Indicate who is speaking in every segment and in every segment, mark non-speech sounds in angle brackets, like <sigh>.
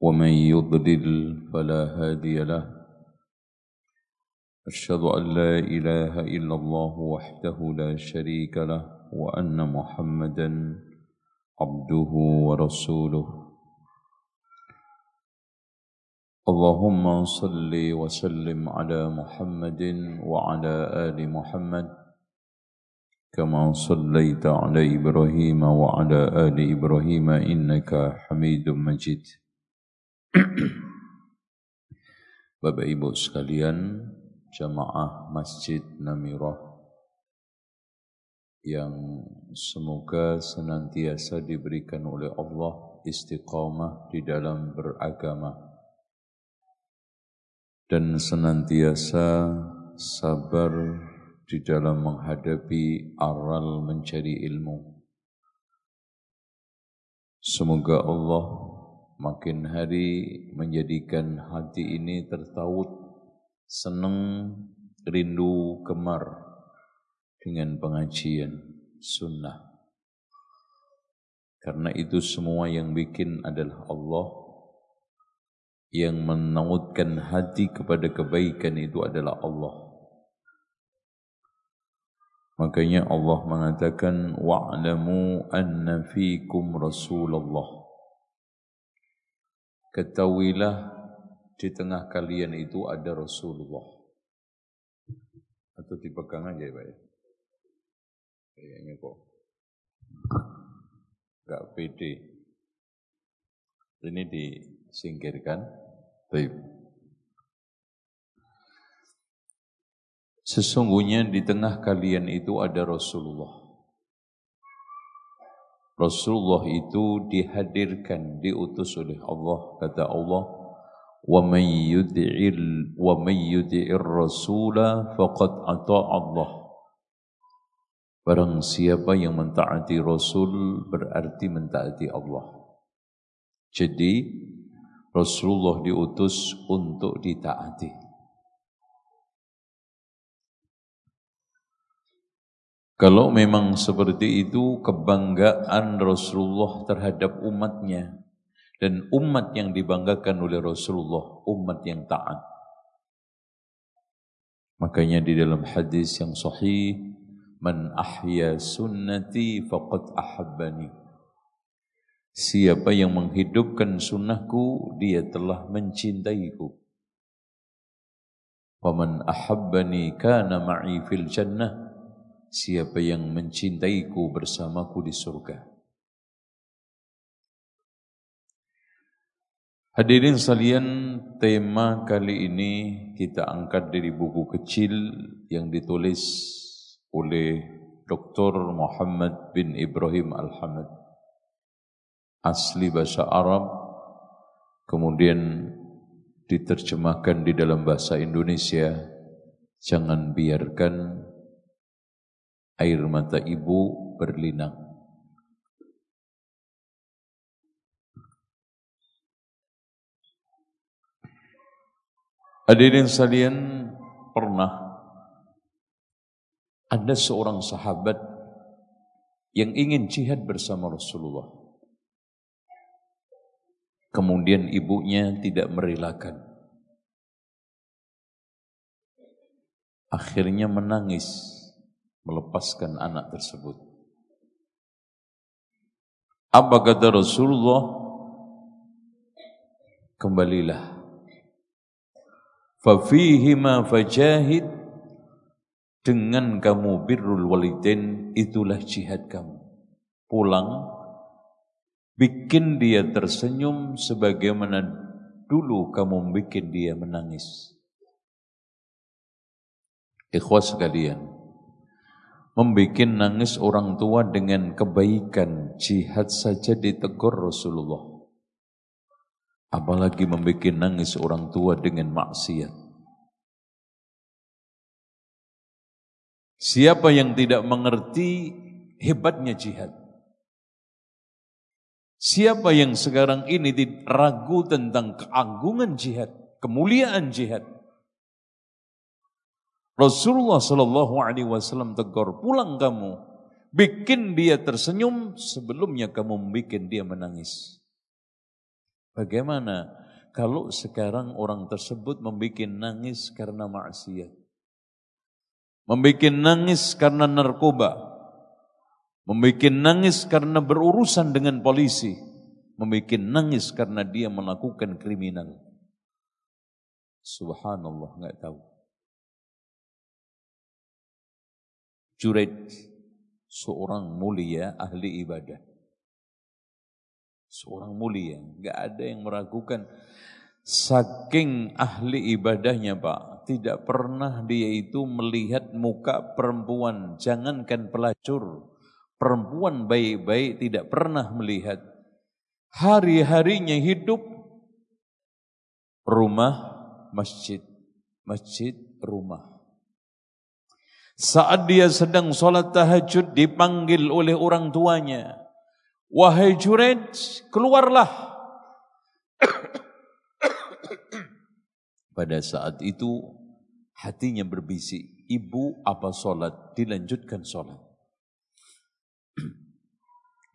Speaker 1: ومن يضلل فلا هادي له. أشهد أن لا إله إلا الله وحده لا شريك له وأن محمدا عبده ورسوله. اللهم صل وسلم على محمد وعلى آل محمد كما صليت على إبراهيم وعلى آل إبراهيم إنك حميد مجيد. <clears throat> Bapak Ibu sekalian, jamaah Masjid Namirah yang semoga senantiasa diberikan oleh Allah istiqamah di dalam beragama dan senantiasa sabar di dalam menghadapi aral mencari ilmu. Semoga Allah makin hari menjadikan hati ini tertaut, senang, rindu, gemar dengan pengajian sunnah. Karena itu semua yang bikin adalah Allah yang menautkan hati kepada kebaikan itu adalah Allah. Makanya Allah mengatakan wa'lamu anna fiikum rasulullah Ketahuilah di tengah kalian itu ada Rasulullah. Atau dipegang aja ya Pak ya? Kayaknya kok gak pede. Ini disingkirkan. Baik. Sesungguhnya di tengah kalian itu ada Rasulullah. Rasulullah itu dihadirkan, diutus oleh Allah. Kata Allah, وَمَنْ يُدْعِرْ وَمَنْ يُدْعِرْ رَسُولَ فَقَدْ أَطَاعَ اللَّهِ Barang siapa yang mentaati Rasul berarti mentaati Allah. Jadi Rasulullah diutus untuk ditaati. Kalau memang seperti itu kebanggaan Rasulullah terhadap umatnya dan umat yang dibanggakan oleh Rasulullah, umat yang taat. Makanya di dalam hadis yang sahih, man ahya sunnati faqad ahabbani. Siapa yang menghidupkan sunnahku, dia telah mencintaiku. Waman ahabbani kana ma'i fil jannah siapa yang mencintaiku bersamaku di surga. Hadirin sekalian, tema kali ini kita angkat dari buku kecil yang ditulis oleh Dr. Muhammad bin Ibrahim Al-Hamad. Asli bahasa Arab, kemudian diterjemahkan di dalam bahasa Indonesia. Jangan biarkan air mata ibu berlinang. Hadirin sekalian, pernah ada seorang sahabat yang ingin jihad bersama Rasulullah. Kemudian ibunya tidak merelakan. Akhirnya menangis melepaskan anak tersebut. Apa kata Rasulullah? Kembalilah. Fafihima fajahid dengan kamu birrul walidain itulah jihad kamu. Pulang bikin dia tersenyum sebagaimana dulu kamu bikin dia menangis. Ikhwas sekalian, membuat nangis orang tua dengan kebaikan jihad saja ditegur Rasulullah. Apalagi membuat nangis orang tua dengan maksiat. Siapa yang tidak mengerti hebatnya jihad? Siapa yang sekarang ini ragu tentang keagungan jihad, kemuliaan jihad? Rasulullah Shallallahu Alaihi Wasallam tegur, pulang kamu, bikin dia tersenyum sebelumnya kamu bikin dia menangis. Bagaimana kalau sekarang orang tersebut membuat nangis karena maksiat? Membuat nangis karena narkoba. Membuat nangis karena berurusan dengan polisi. Membuat nangis karena dia melakukan kriminal. Subhanallah, nggak tahu. Jurid, seorang mulia ahli ibadah Seorang mulia, nggak ada yang meragukan. Saking ahli ibadahnya Pak, tidak pernah dia itu melihat muka perempuan, jangankan pelacur. Perempuan baik-baik tidak pernah melihat. Hari-harinya hidup rumah, masjid, masjid, rumah. Saat dia sedang sholat tahajud dipanggil oleh orang tuanya. Wahai Jurej, keluarlah. Pada saat itu hatinya berbisik, ibu apa solat? Dilanjutkan solat.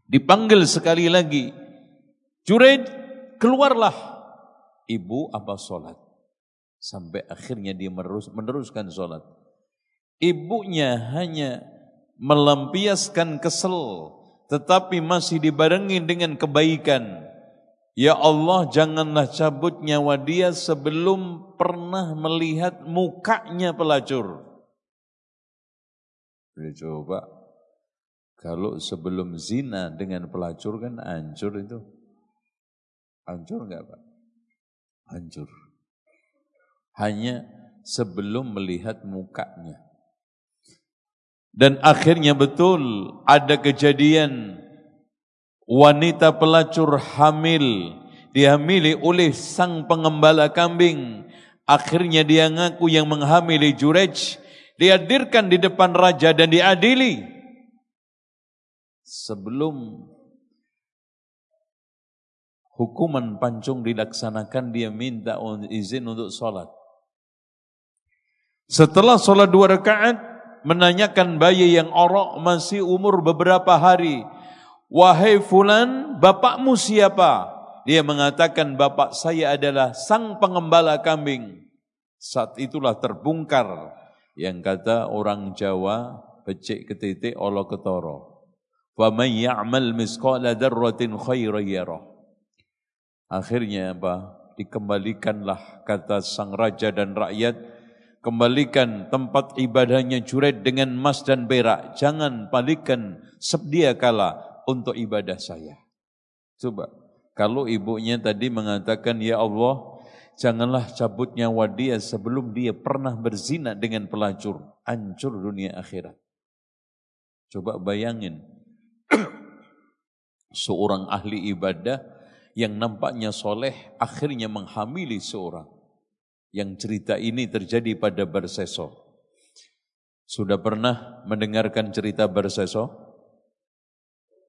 Speaker 1: Dipanggil sekali lagi, Jurej, keluarlah. Ibu apa solat? Sampai akhirnya dia meneruskan solat. Ibunya hanya melampiaskan kesel tetapi masih dibarengi dengan kebaikan. Ya Allah janganlah cabut nyawa dia sebelum pernah melihat mukanya pelacur. Boleh coba, kalau sebelum zina dengan pelacur kan hancur itu. Hancur enggak Pak? Hancur. Hanya sebelum melihat mukanya. Dan akhirnya betul ada kejadian wanita pelacur hamil dihamili oleh sang pengembala kambing. Akhirnya dia ngaku yang menghamili Jurej. Dihadirkan di depan raja dan diadili. Sebelum hukuman pancung dilaksanakan dia minta izin untuk sholat. Setelah sholat dua rakaat menanyakan bayi yang orok masih umur beberapa hari. Wahai fulan, bapakmu siapa? Dia mengatakan bapak saya adalah sang pengembala kambing. Saat itulah terbongkar yang kata orang Jawa becik ketitik Allah ketoro. Wa may ya'mal misqala dzarratin khairan. Akhirnya apa? Dikembalikanlah kata sang raja dan rakyat kembalikan tempat ibadahnya juret dengan emas dan perak. Jangan balikan sedia kala untuk ibadah saya. Coba, kalau ibunya tadi mengatakan, Ya Allah, janganlah cabut nyawa dia sebelum dia pernah berzina dengan pelacur. Hancur dunia akhirat. Coba bayangin, <clears throat> seorang ahli ibadah yang nampaknya soleh akhirnya menghamili seorang yang cerita ini terjadi pada Barseso. Sudah pernah mendengarkan cerita Barseso?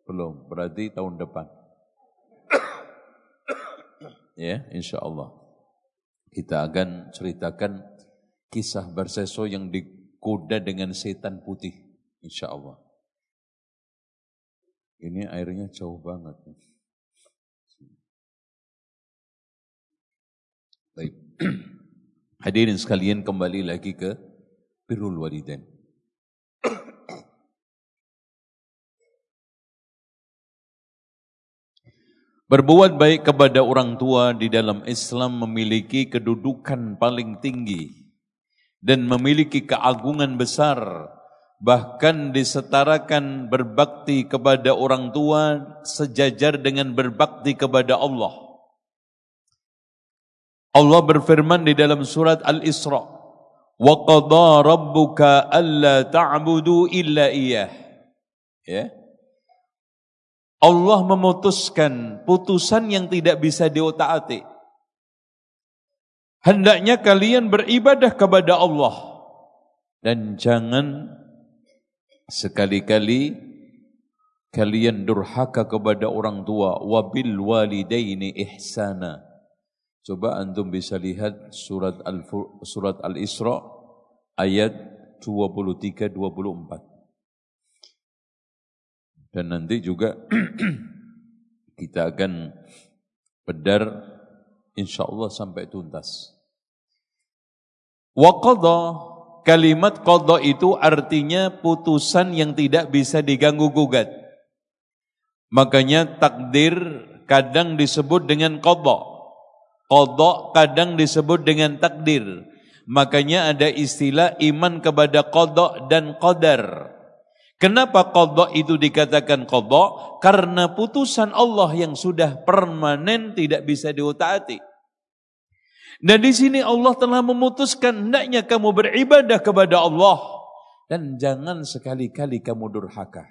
Speaker 1: Belum, berarti tahun depan. <coughs> ya, insya Allah. Kita akan ceritakan kisah Barseso yang dikoda dengan setan putih. Insya Allah. Ini airnya jauh banget. Baik. <coughs> Hadirin sekalian kembali lagi ke birrul walidain. Berbuat baik kepada orang tua di dalam Islam memiliki kedudukan paling tinggi dan memiliki keagungan besar bahkan disetarakan berbakti kepada orang tua sejajar dengan berbakti kepada Allah. Allah berfirman di dalam surat Al-Isra, "Wa qadha rabbuka alla ta'budu illa iyyah." Ya. Allah memutuskan putusan yang tidak bisa diotak-atik. Hendaknya kalian beribadah kepada Allah dan jangan sekali-kali kalian durhaka kepada orang tua wabil walidaini ihsana. Coba antum bisa lihat surat Al surat Al-Isra ayat 23 24. Dan nanti juga <clears throat> kita akan bedar insyaallah sampai tuntas. Wa qadha kalimat qadha itu artinya putusan yang tidak bisa diganggu gugat. Makanya takdir kadang disebut dengan qadha. Qadha kadang disebut dengan takdir. Makanya ada istilah iman kepada qadha dan qadar. Kenapa qadha itu dikatakan qadha? Karena putusan Allah yang sudah permanen tidak bisa diutaati. Dan di sini Allah telah memutuskan hendaknya kamu beribadah kepada Allah dan jangan sekali-kali kamu durhaka.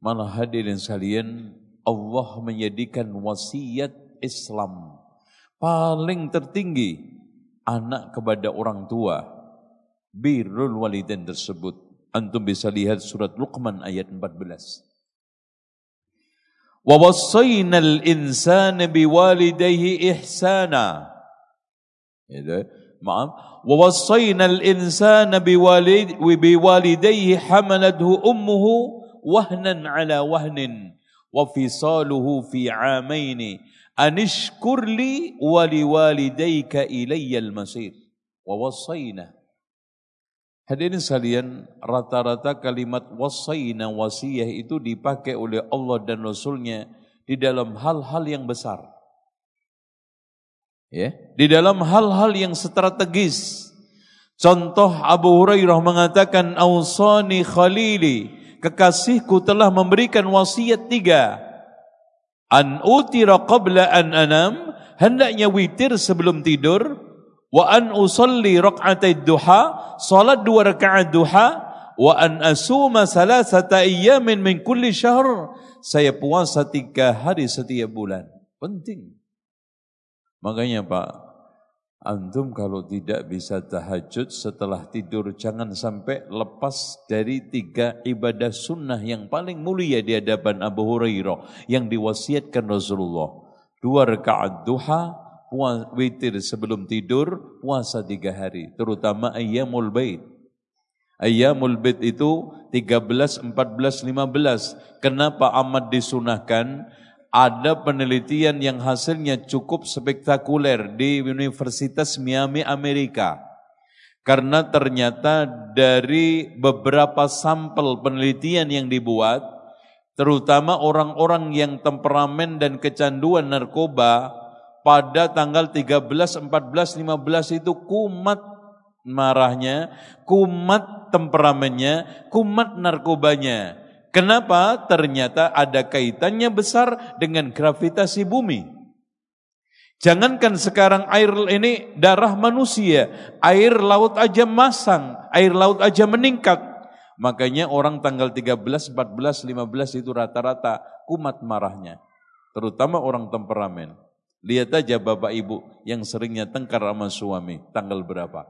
Speaker 1: Malah hadirin sekalian, Allah menjadikan wasiat Islam paling tertinggi anak kepada orang tua birrul walidain tersebut. Antum bisa lihat surat Luqman ayat 14. Wa wassaynal insana biwalidayhi ihsana. Itu, maaf. Wa wassaynal insana biwalid biwalidayhi hamalathu ummuhu wahnan ala wahnin wa fisaluhu fi amaini anishkur li wa liwalidayka ilayya al-masir. Wa wassayna Hadirin sekalian, rata-rata kalimat wasaina wasiyah itu dipakai oleh Allah dan Rasulnya di dalam hal-hal yang besar. Ya, di dalam hal-hal yang strategis. Contoh Abu Hurairah mengatakan, Ausani khalili, kekasihku telah memberikan wasiat tiga. An utira qabla an anam, hendaknya witir sebelum tidur, wa an usalli raq'atai duha salat dua rakaat duha. Wa an asuma salasata ayyamin min kulli syahr. Saya puasa tiga hari setiap bulan. Penting. Makanya Pak antum kalau tidak bisa tahajud setelah tidur jangan sampai lepas dari tiga ibadah sunnah yang paling mulia di hadapan Abu Hurairah yang diwasiatkan Rasulullah dua rakaat duha puas, witir sebelum tidur, puasa tiga hari, terutama ayyamul bait. Ayyamul bait itu 13, 14, 15. Kenapa amat disunahkan? Ada penelitian yang hasilnya cukup spektakuler di Universitas Miami, Amerika. Karena ternyata dari beberapa sampel penelitian yang dibuat, terutama orang-orang yang temperamen dan kecanduan narkoba, pada tanggal 13, 14, 15 itu kumat marahnya, kumat temperamennya, kumat narkobanya. Kenapa? Ternyata ada kaitannya besar dengan gravitasi bumi. Jangankan sekarang air ini darah manusia, air laut aja masang, air laut aja meningkat. Makanya orang tanggal 13, 14, 15 itu rata-rata kumat marahnya. Terutama orang temperamen. Lihat aja bapak ibu yang seringnya tengkar sama suami, tanggal berapa?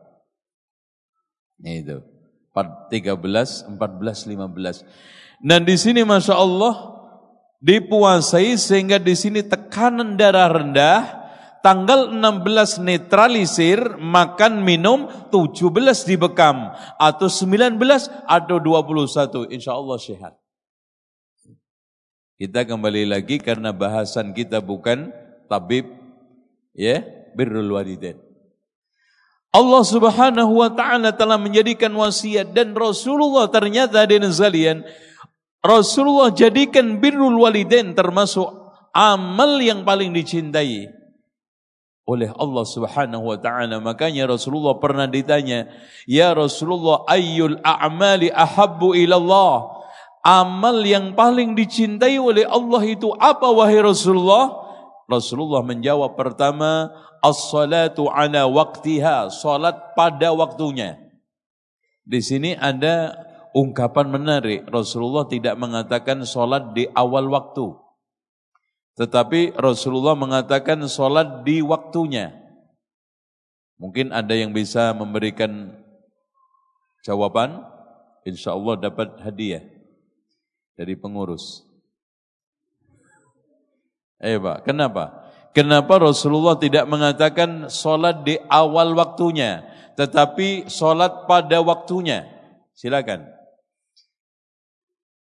Speaker 1: Itu. 13, 14, 15. Dan di sini Masya Allah dipuasai sehingga di sini tekanan darah rendah, tanggal 16 netralisir, makan minum 17 dibekam, atau 19 atau 21, insya Allah sehat. Kita kembali lagi karena bahasan kita bukan tabib ya birrul walidain. Allah Subhanahu wa taala telah menjadikan wasiat dan Rasulullah ternyata di sekalian Rasulullah jadikan birrul walidain termasuk amal yang paling dicintai oleh Allah Subhanahu wa taala. Makanya Rasulullah pernah ditanya, "Ya Rasulullah, ayyul a'mali ahabbu ila Allah?" Amal yang paling dicintai oleh Allah itu apa wahai Rasulullah? Rasulullah menjawab pertama, as-salatu ala waktiha, salat pada waktunya. Di sini ada ungkapan menarik. Rasulullah tidak mengatakan salat di awal waktu. Tetapi Rasulullah mengatakan sholat di waktunya. Mungkin ada yang bisa memberikan jawaban, insya Allah dapat hadiah dari pengurus. Eh Pak, kenapa? Kenapa Rasulullah tidak mengatakan sholat di awal waktunya, tetapi sholat pada waktunya? Silakan.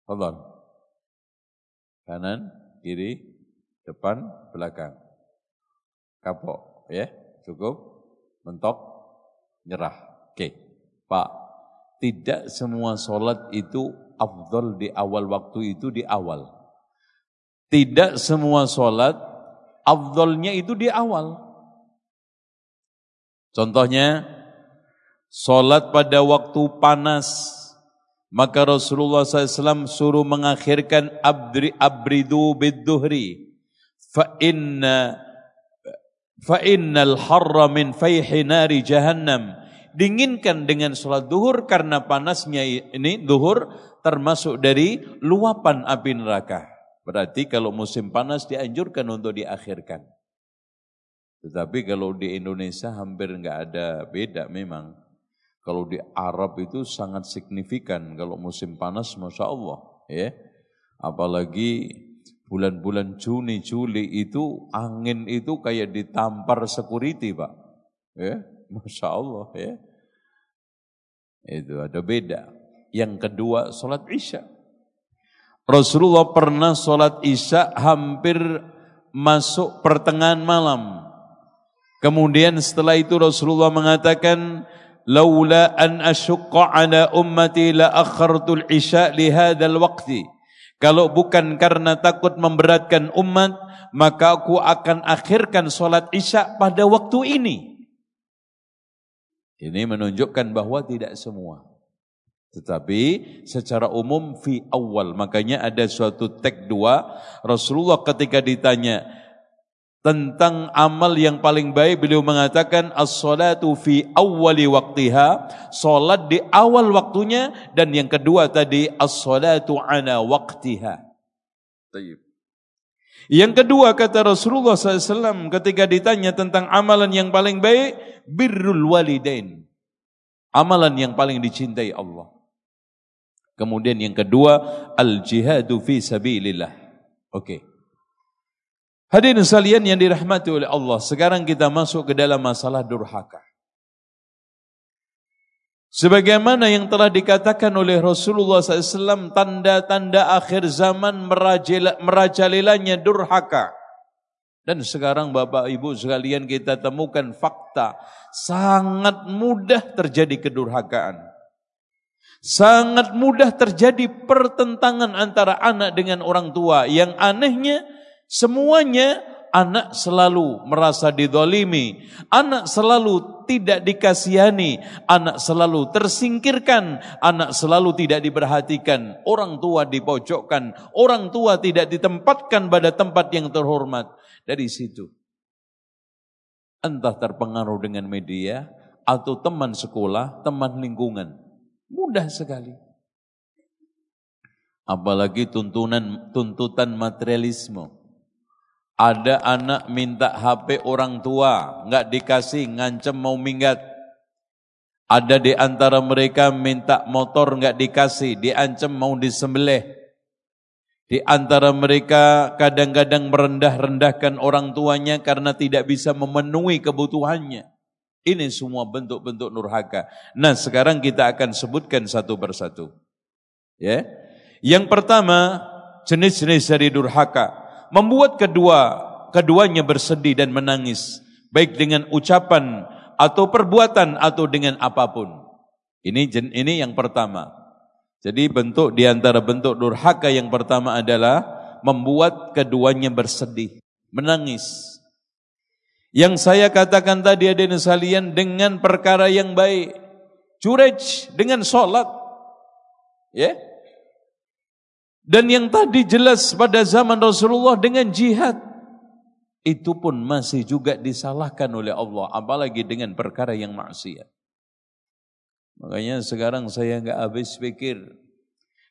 Speaker 1: Fadal. Kanan, kiri, depan, belakang. Kapok, ya, cukup, mentok, nyerah. Oke, Pak, tidak semua sholat itu afdol di awal waktu itu di awal. Tidak semua sholat afdolnya itu di awal. Contohnya, sholat pada waktu panas, maka Rasulullah SAW suruh mengakhirkan abri abridu bidduhri. Fa inna fa innal harra min fayhi nari jahannam. Dinginkan dengan sholat duhur karena panasnya ini duhur termasuk dari luapan api neraka. Berarti kalau musim panas dianjurkan untuk diakhirkan. Tetapi kalau di Indonesia hampir enggak ada beda memang. Kalau di Arab itu sangat signifikan kalau musim panas Masya Allah ya. Apalagi bulan-bulan Juni, Juli itu angin itu kayak ditampar security Pak. Ya, Masya Allah ya. Itu ada beda. Yang kedua sholat isya. Rasulullah pernah sholat isya hampir masuk pertengahan malam. Kemudian setelah itu Rasulullah mengatakan, laula an asyqa ala ummati la akhartul isya li waqti. Kalau bukan karena takut memberatkan umat maka aku akan akhirkan solat isya pada waktu ini. Ini menunjukkan bahwa tidak semua tetapi secara umum fi awal makanya ada suatu tek dua Rasulullah ketika ditanya tentang amal yang paling baik beliau mengatakan as-salatu fi awwali waqtiha salat di awal waktunya dan yang kedua tadi as-salatu ala waqtiha Tayyib. yang kedua kata Rasulullah SAW ketika ditanya tentang amalan yang paling baik birrul walidain amalan yang paling dicintai Allah kemudian yang kedua al jihadu fi sabilillah oke okay. Hadirin sekalian yang dirahmati oleh Allah, sekarang kita masuk ke dalam masalah durhaka. Sebagaimana yang telah dikatakan oleh Rasulullah SAW, tanda-tanda akhir zaman merajalelanya durhaka. Dan sekarang Bapak Ibu sekalian kita temukan fakta, sangat mudah terjadi kedurhakaan. Sangat mudah terjadi pertentangan antara anak dengan orang tua. Yang anehnya, Semuanya anak selalu merasa didolimi, anak selalu tidak dikasihani, anak selalu tersingkirkan, anak selalu tidak diperhatikan, orang tua dipojokkan, orang tua tidak ditempatkan pada tempat yang terhormat. Dari situ, entah terpengaruh dengan media atau teman sekolah, teman lingkungan, mudah sekali. Apalagi tuntunan tuntutan materialisme ada anak minta HP orang tua, nggak dikasih, ngancem mau minggat. Ada di antara mereka minta motor nggak dikasih, diancam mau disembelih. Di antara mereka kadang-kadang merendah-rendahkan orang tuanya karena tidak bisa memenuhi kebutuhannya. Ini semua bentuk-bentuk nurhaka. Nah, sekarang kita akan sebutkan satu persatu. Ya. Yang pertama, jenis-jenis dari durhaka membuat kedua keduanya bersedih dan menangis baik dengan ucapan atau perbuatan atau dengan apa pun. Ini ini yang pertama. Jadi bentuk di antara bentuk durhaka yang pertama adalah membuat keduanya bersedih, menangis. Yang saya katakan tadi ada sekalian dengan perkara yang baik. Curej dengan sholat. Ya. Yeah? Dan yang tadi jelas pada zaman Rasulullah dengan jihad. Itu pun masih juga disalahkan oleh Allah. Apalagi dengan perkara yang maksiat. Makanya sekarang saya nggak habis pikir.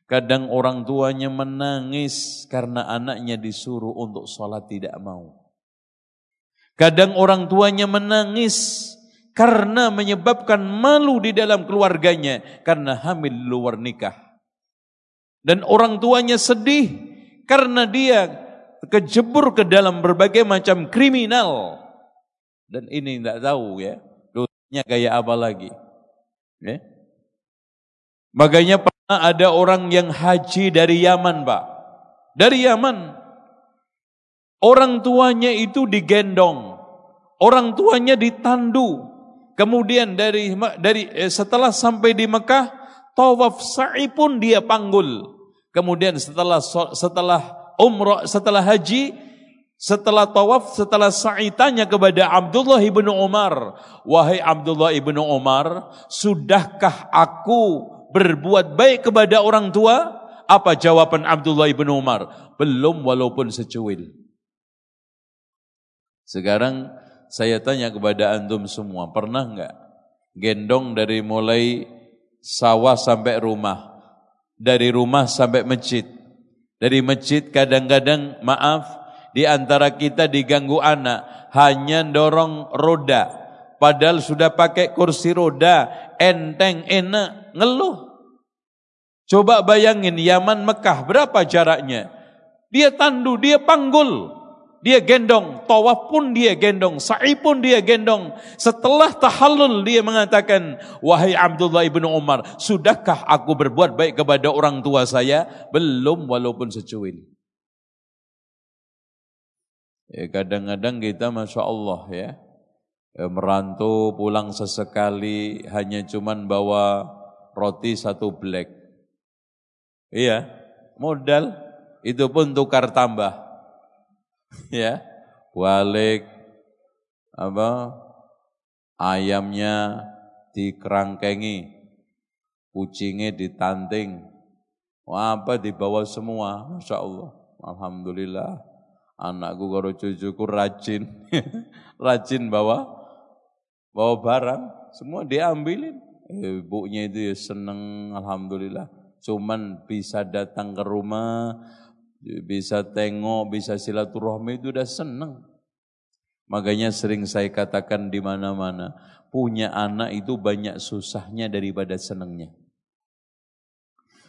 Speaker 1: Kadang orang tuanya menangis karena anaknya disuruh untuk sholat tidak mau. Kadang orang tuanya menangis karena menyebabkan malu di dalam keluarganya karena hamil luar nikah. Dan orang tuanya sedih karena dia kejebur ke dalam berbagai macam kriminal. Dan ini tidak tahu ya, dosanya kayak apa lagi. Ya. Makanya ada orang yang haji dari Yaman, Pak. Dari Yaman. Orang tuanya itu digendong. Orang tuanya ditandu. Kemudian dari dari eh, setelah sampai di Mekah, tawaf sa'i pun dia panggul. Kemudian setelah setelah umrah, setelah haji, setelah tawaf, setelah sa'i tanya kepada Abdullah ibnu Umar, wahai Abdullah ibnu Umar, sudahkah aku berbuat baik kepada orang tua? Apa jawaban Abdullah ibn Umar? Belum walaupun secuil. Sekarang saya tanya kepada antum semua, pernah enggak gendong dari mulai sawah sampai rumah, dari rumah sampai masjid, dari masjid kadang-kadang maaf di antara kita diganggu anak hanya dorong roda, padahal sudah pakai kursi roda, enteng enak ngeluh. Coba bayangin Yaman Mekah berapa jaraknya? Dia tandu, dia panggul. Dia gendong, tawaf pun dia gendong, sa'i pun dia gendong. Setelah tahallul dia mengatakan, Wahai Abdullah ibn Umar, sudahkah aku berbuat baik kepada orang tua saya? Belum walaupun secuil. Ya, kadang-kadang kita Masya Allah ya, ya merantau pulang sesekali hanya cuman bawa roti satu black. Iya, modal itu pun tukar tambah. Ya, balik apa ayamnya dikerangkengi, kucingnya ditanting, apa dibawa semua, masya Allah, alhamdulillah. Anakku kalau cucuku rajin, <laughs> rajin bawa bawa barang, semua diambilin. Ibunya itu ya seneng, Alhamdulillah. Cuman bisa datang ke rumah, bisa tengok, bisa silaturahmi itu udah seneng. Makanya sering saya katakan di mana-mana, punya anak itu banyak susahnya daripada senengnya.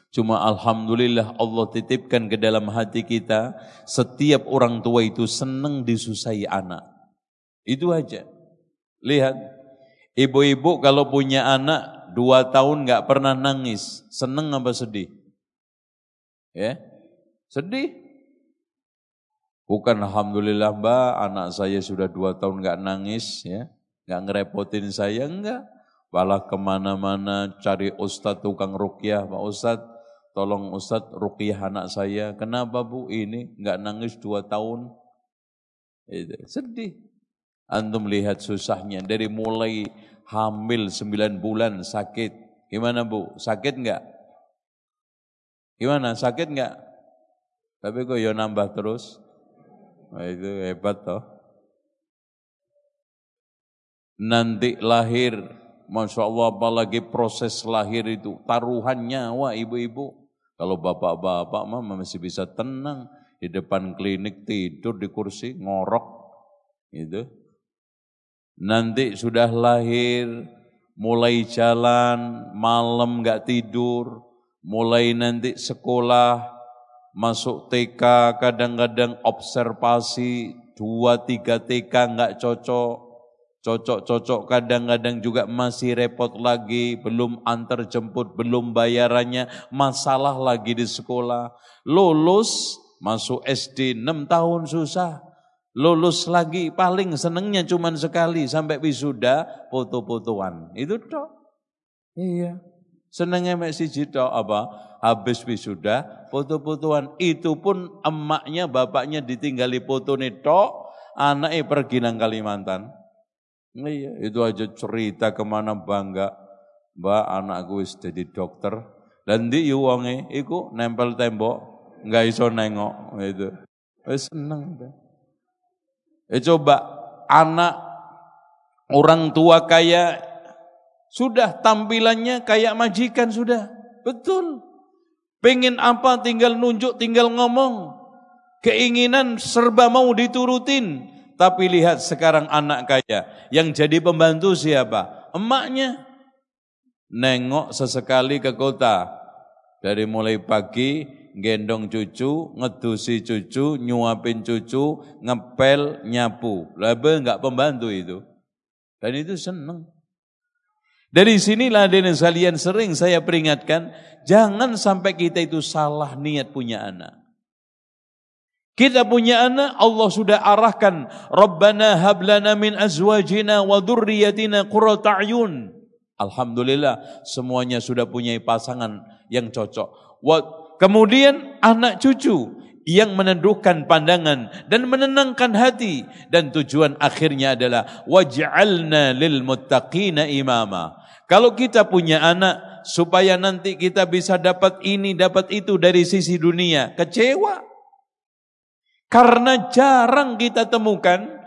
Speaker 1: Cuma Alhamdulillah Allah titipkan ke dalam hati kita, setiap orang tua itu senang disusahi anak. Itu aja. Lihat, Ibu-ibu kalau punya anak dua tahun nggak pernah nangis, seneng apa sedih? Ya, sedih. Bukan alhamdulillah mbak, anak saya sudah dua tahun nggak nangis, ya, nggak ngerepotin saya enggak. Malah ke mana-mana cari ustadz tukang rukyah, pak ustadz, tolong ustadz rukyah anak saya. Kenapa bu ini nggak nangis dua tahun? Itu, sedih. Antum lihat susahnya dari mulai hamil 9 bulan sakit. Gimana Bu? Sakit enggak? Gimana? Sakit enggak? Tapi kok ya nambah terus? Nah, itu hebat toh. Nanti lahir, Masya Allah apalagi proses lahir itu, taruhan nyawa ibu-ibu. Kalau bapak-bapak mah masih bisa tenang di depan klinik tidur di kursi ngorok gitu Nanti sudah lahir, mulai jalan, malam nggak tidur, mulai nanti sekolah, masuk TK, kadang-kadang observasi, dua tiga TK nggak cocok, cocok-cocok kadang-kadang juga masih repot lagi, belum antar jemput, belum bayarannya, masalah lagi di sekolah. Lulus, masuk SD 6 tahun susah, lulus lagi paling senengnya cuman sekali sampai wisuda foto-fotoan. Itu toh. Iya. Senengnya mek siji toh apa? Habis wisuda foto-fotoan. Itu pun emaknya bapaknya ditinggali foto nih toh, anaknya pergi nang Kalimantan. Iya, itu aja cerita ke mana bangga. Mbak anakku wis jadi dokter. Dan di wonge iku nempel tembok, nggak iso nengok itu. Wis seneng. Eh coba anak orang tua kaya sudah tampilannya kayak majikan sudah. Betul. Pengen apa tinggal nunjuk, tinggal ngomong. Keinginan serba mau diturutin. Tapi lihat sekarang anak kaya. Yang jadi pembantu siapa? Emaknya. Nengok sesekali ke kota. Dari mulai pagi gendong cucu, ngedusi cucu, nyuapin cucu, ngepel, nyapu. Laba enggak pembantu itu. Dan itu senang. Dari sinilah dan sekalian sering saya peringatkan, jangan sampai kita itu salah niat punya anak. Kita punya anak, Allah sudah arahkan, Rabbana hablana min azwajina wa dhurriyyatina qurrata. Alhamdulillah, semuanya sudah punya pasangan yang cocok. Kemudian anak cucu yang meneduhkan pandangan dan menenangkan hati dan tujuan akhirnya adalah waj'alna lil muttaqina imama. Kalau kita punya anak supaya nanti kita bisa dapat ini dapat itu dari sisi dunia, kecewa. Karena jarang kita temukan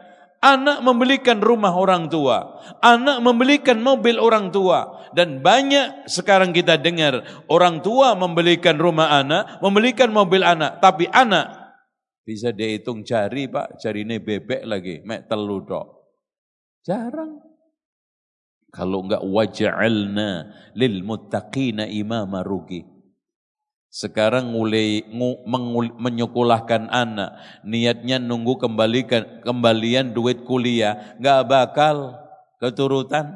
Speaker 1: anak membelikan rumah orang tua, anak membelikan mobil orang tua dan banyak sekarang kita dengar orang tua membelikan rumah anak, membelikan mobil anak, tapi anak bisa dihitung jari Pak, jari ini bebek lagi, mek telu dok. Jarang. Kalau enggak waja'alna lil muttaqina imama rugi. Sekarang mulai menyekolahkan anak, niatnya nunggu kembalikan kembalian duit kuliah, enggak bakal keturutan.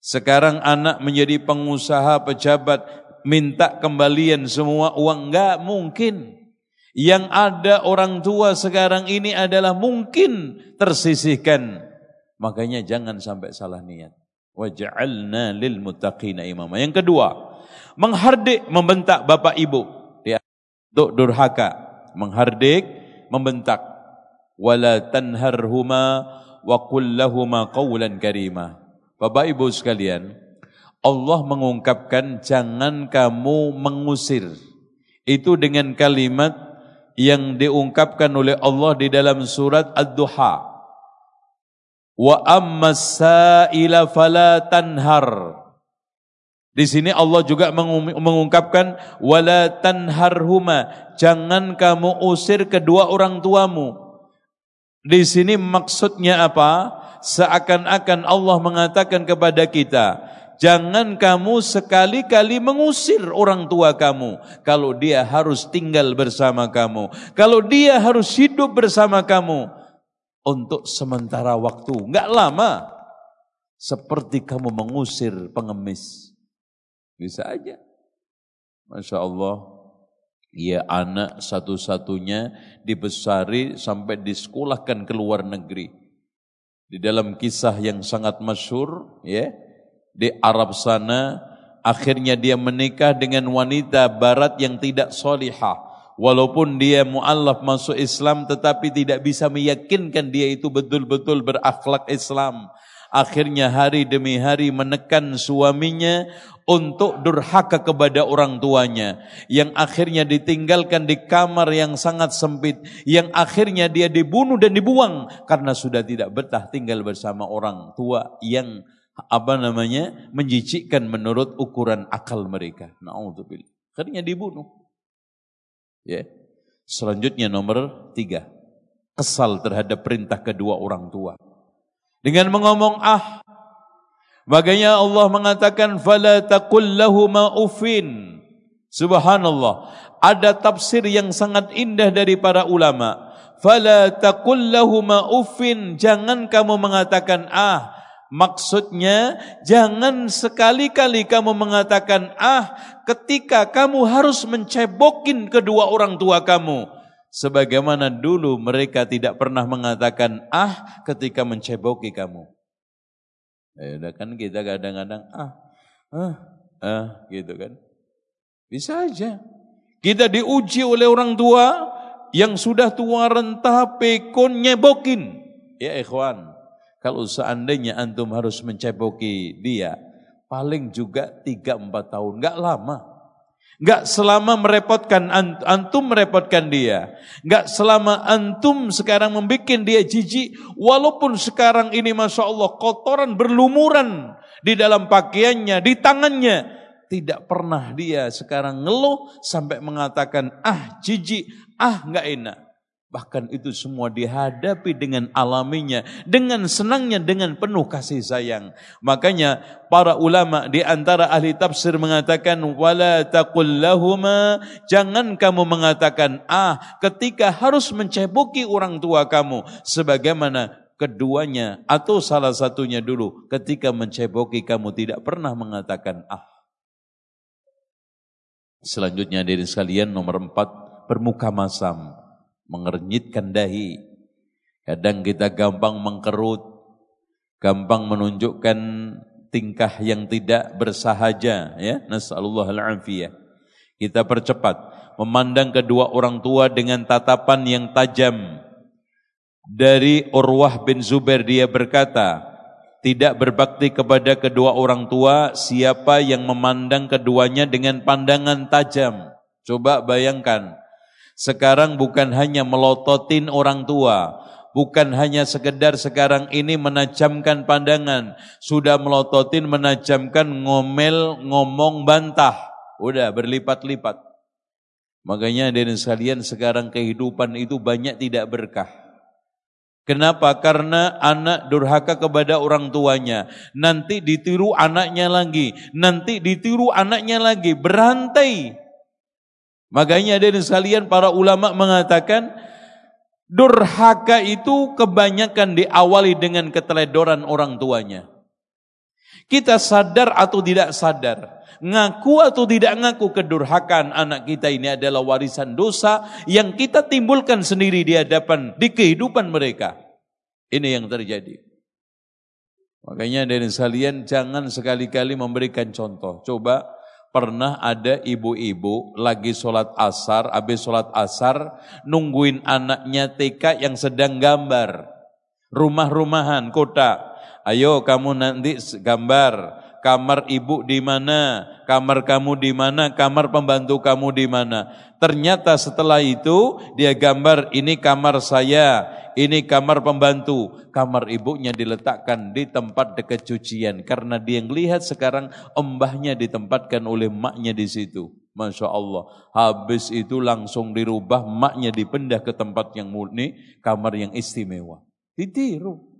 Speaker 1: Sekarang anak menjadi pengusaha pejabat, minta kembalian semua uang enggak mungkin. Yang ada orang tua sekarang ini adalah mungkin tersisihkan Makanya jangan sampai salah niat. Waj'alna lil muttaqina imama. Yang kedua, menghardik membentak bapak ibu ya, untuk durhaka, menghardik, membentak. Wala tanharhuma wa qul lahuma qawlan karima. Bapak Ibu sekalian, Allah mengungkapkan jangan kamu mengusir. Itu dengan kalimat yang diungkapkan oleh Allah di dalam surat Ad-Duha. Wa ammas sa'ila fala tanhar. Di sini Allah juga mengungkapkan wala tanharhuma, jangan kamu usir kedua orang tuamu. Di sini maksudnya apa? Seakan-akan Allah mengatakan kepada kita, jangan kamu sekali-kali mengusir orang tua kamu kalau dia harus tinggal bersama kamu, kalau dia harus hidup bersama kamu untuk sementara waktu, enggak lama. Seperti kamu mengusir pengemis. Bisa aja. Masya Allah, ia anak satu-satunya dibesari sampai disekolahkan ke luar negeri. Di dalam kisah yang sangat masyur, ya, di Arab sana, akhirnya dia menikah dengan wanita barat yang tidak solihah walaupun dia mu'allaf masuk Islam tetapi tidak bisa meyakinkan dia itu betul-betul berakhlak Islam. Akhirnya hari demi hari menekan suaminya untuk durhaka kepada orang tuanya. Yang akhirnya ditinggalkan di kamar yang sangat sempit. Yang akhirnya dia dibunuh dan dibuang. Karena sudah tidak betah tinggal bersama orang tua yang apa namanya menjijikkan menurut ukuran akal mereka. Akhirnya dibunuh. Ya. Selanjutnya nomor tiga. Kesal terhadap perintah kedua orang tua. Dengan mengomong ah. Bagainya Allah mengatakan fala taqul lahuma ufin. Subhanallah. Ada tafsir yang sangat indah dari para ulama. Fala taqul lahuma ufin. Jangan kamu mengatakan ah. Maksudnya jangan sekali-kali kamu mengatakan ah ketika kamu harus mencebokin kedua orang tua kamu. Sebagaimana dulu mereka tidak pernah mengatakan ah ketika menceboki kamu. Ya kan kita kadang-kadang ah ah ah gitu kan. Bisa aja. Kita diuji oleh orang tua yang sudah tua rentah pekon nyebokin. Ya ikhwan, kalau seandainya antum harus menceboki dia, paling juga 3-4 tahun, enggak lama. Enggak selama merepotkan antum merepotkan dia. Enggak selama antum sekarang membuat dia jijik. Walaupun sekarang ini Masya Allah kotoran berlumuran di dalam pakaiannya, di tangannya. tidak pernah dia sekarang ngeluh sampai mengatakan ah jijik, ah nggak enak. Bahkan itu semua dihadapi dengan alaminya, dengan senangnya, dengan penuh kasih sayang. Makanya para ulama di antara ahli tafsir mengatakan wala taqul lahuma jangan kamu mengatakan ah ketika harus menceboki orang tua kamu sebagaimana keduanya atau salah satunya dulu ketika menceboki kamu tidak pernah mengatakan ah. Selanjutnya dari sekalian nomor empat bermuka masam mengernyitkan dahi. Kadang kita gampang mengkerut, gampang menunjukkan tingkah yang tidak bersahaja ya. Nasallallahu alafiyah. Kita percepat memandang kedua orang tua dengan tatapan yang tajam. Dari Urwah bin Zubair dia berkata tidak berbakti kepada kedua orang tua siapa yang memandang keduanya dengan pandangan tajam. Coba bayangkan sekarang bukan hanya melototin orang tua, bukan hanya sekedar sekarang ini menajamkan pandangan, sudah melototin, menajamkan, ngomel, ngomong, bantah, udah berlipat-lipat. Makanya dari sekalian sekarang kehidupan itu banyak tidak berkah. Kenapa? Karena anak durhaka kepada orang tuanya. Nanti ditiru anaknya lagi. Nanti ditiru anaknya lagi. Berantai. Makanya dari sekalian para ulama mengatakan durhaka itu kebanyakan diawali dengan keteledoran orang tuanya. Kita sadar atau tidak sadar, ngaku atau tidak ngaku kedurhakaan anak kita ini adalah warisan dosa yang kita timbulkan sendiri di hadapan di kehidupan mereka. Ini yang terjadi. Makanya dari sekalian jangan sekali-kali memberikan contoh. Coba Pernah ada ibu-ibu lagi sholat asar, habis sholat asar, nungguin anaknya TK yang sedang gambar. Rumah-rumahan, kota. Ayo kamu nanti gambar. Kamar ibu di mana? Kamar kamu di mana? Kamar pembantu kamu di mana? Ternyata setelah itu dia gambar ini kamar saya, ini kamar pembantu. Kamar ibunya diletakkan di tempat dekat cucian. Karena dia yang lihat sekarang embahnya ditempatkan oleh maknya di situ. Masya Allah. Habis itu langsung dirubah, maknya dipindah ke tempat yang murni, kamar yang istimewa. Ditiru.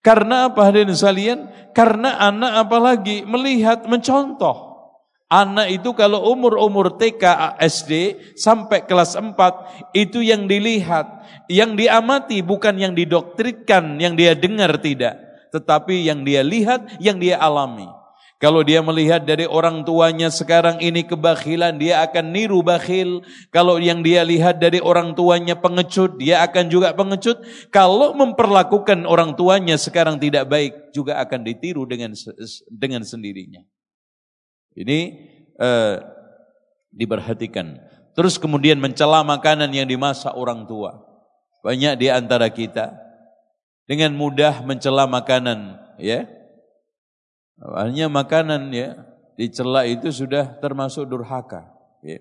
Speaker 1: Karena apa hadirin sekalian? Karena anak apalagi melihat, mencontoh. Anak itu kalau umur-umur TK, SD sampai kelas 4 itu yang dilihat, yang diamati bukan yang didoktrinkan, yang dia dengar tidak, tetapi yang dia lihat, yang dia alami. Kalau dia melihat dari orang tuanya sekarang ini kebakhilan, dia akan niru bakhil. Kalau yang dia lihat dari orang tuanya pengecut, dia akan juga pengecut. Kalau memperlakukan orang tuanya sekarang tidak baik, juga akan ditiru dengan dengan sendirinya. Ini eh, diperhatikan. Terus kemudian mencela makanan yang dimasak orang tua. Banyak di antara kita dengan mudah mencela makanan, ya. Hanya makanan ya dicela itu sudah termasuk durhaka, ya.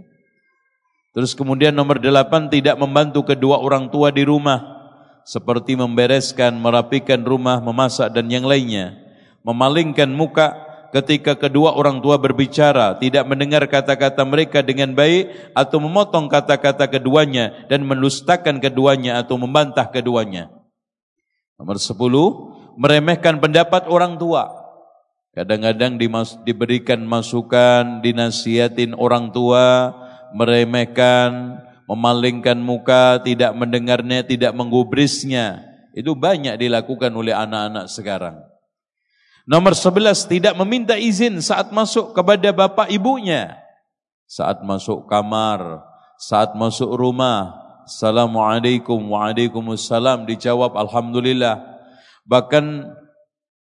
Speaker 1: Terus kemudian nomor delapan tidak membantu kedua orang tua di rumah seperti membereskan, merapikan rumah, memasak dan yang lainnya. Memalingkan muka ketika kedua orang tua berbicara, tidak mendengar kata-kata mereka dengan baik atau memotong kata-kata keduanya dan menustakan keduanya atau membantah keduanya. Nomor sepuluh, meremehkan pendapat orang tua. Kadang-kadang diberikan masukan, dinasihatin orang tua, meremehkan, memalingkan muka, tidak mendengarnya, tidak menggubrisnya. Itu banyak dilakukan oleh anak-anak sekarang. Nomor sebelas, tidak meminta izin saat masuk kepada bapak ibunya. Saat masuk kamar, saat masuk rumah, Assalamualaikum waalaikumsalam dijawab Alhamdulillah. Bahkan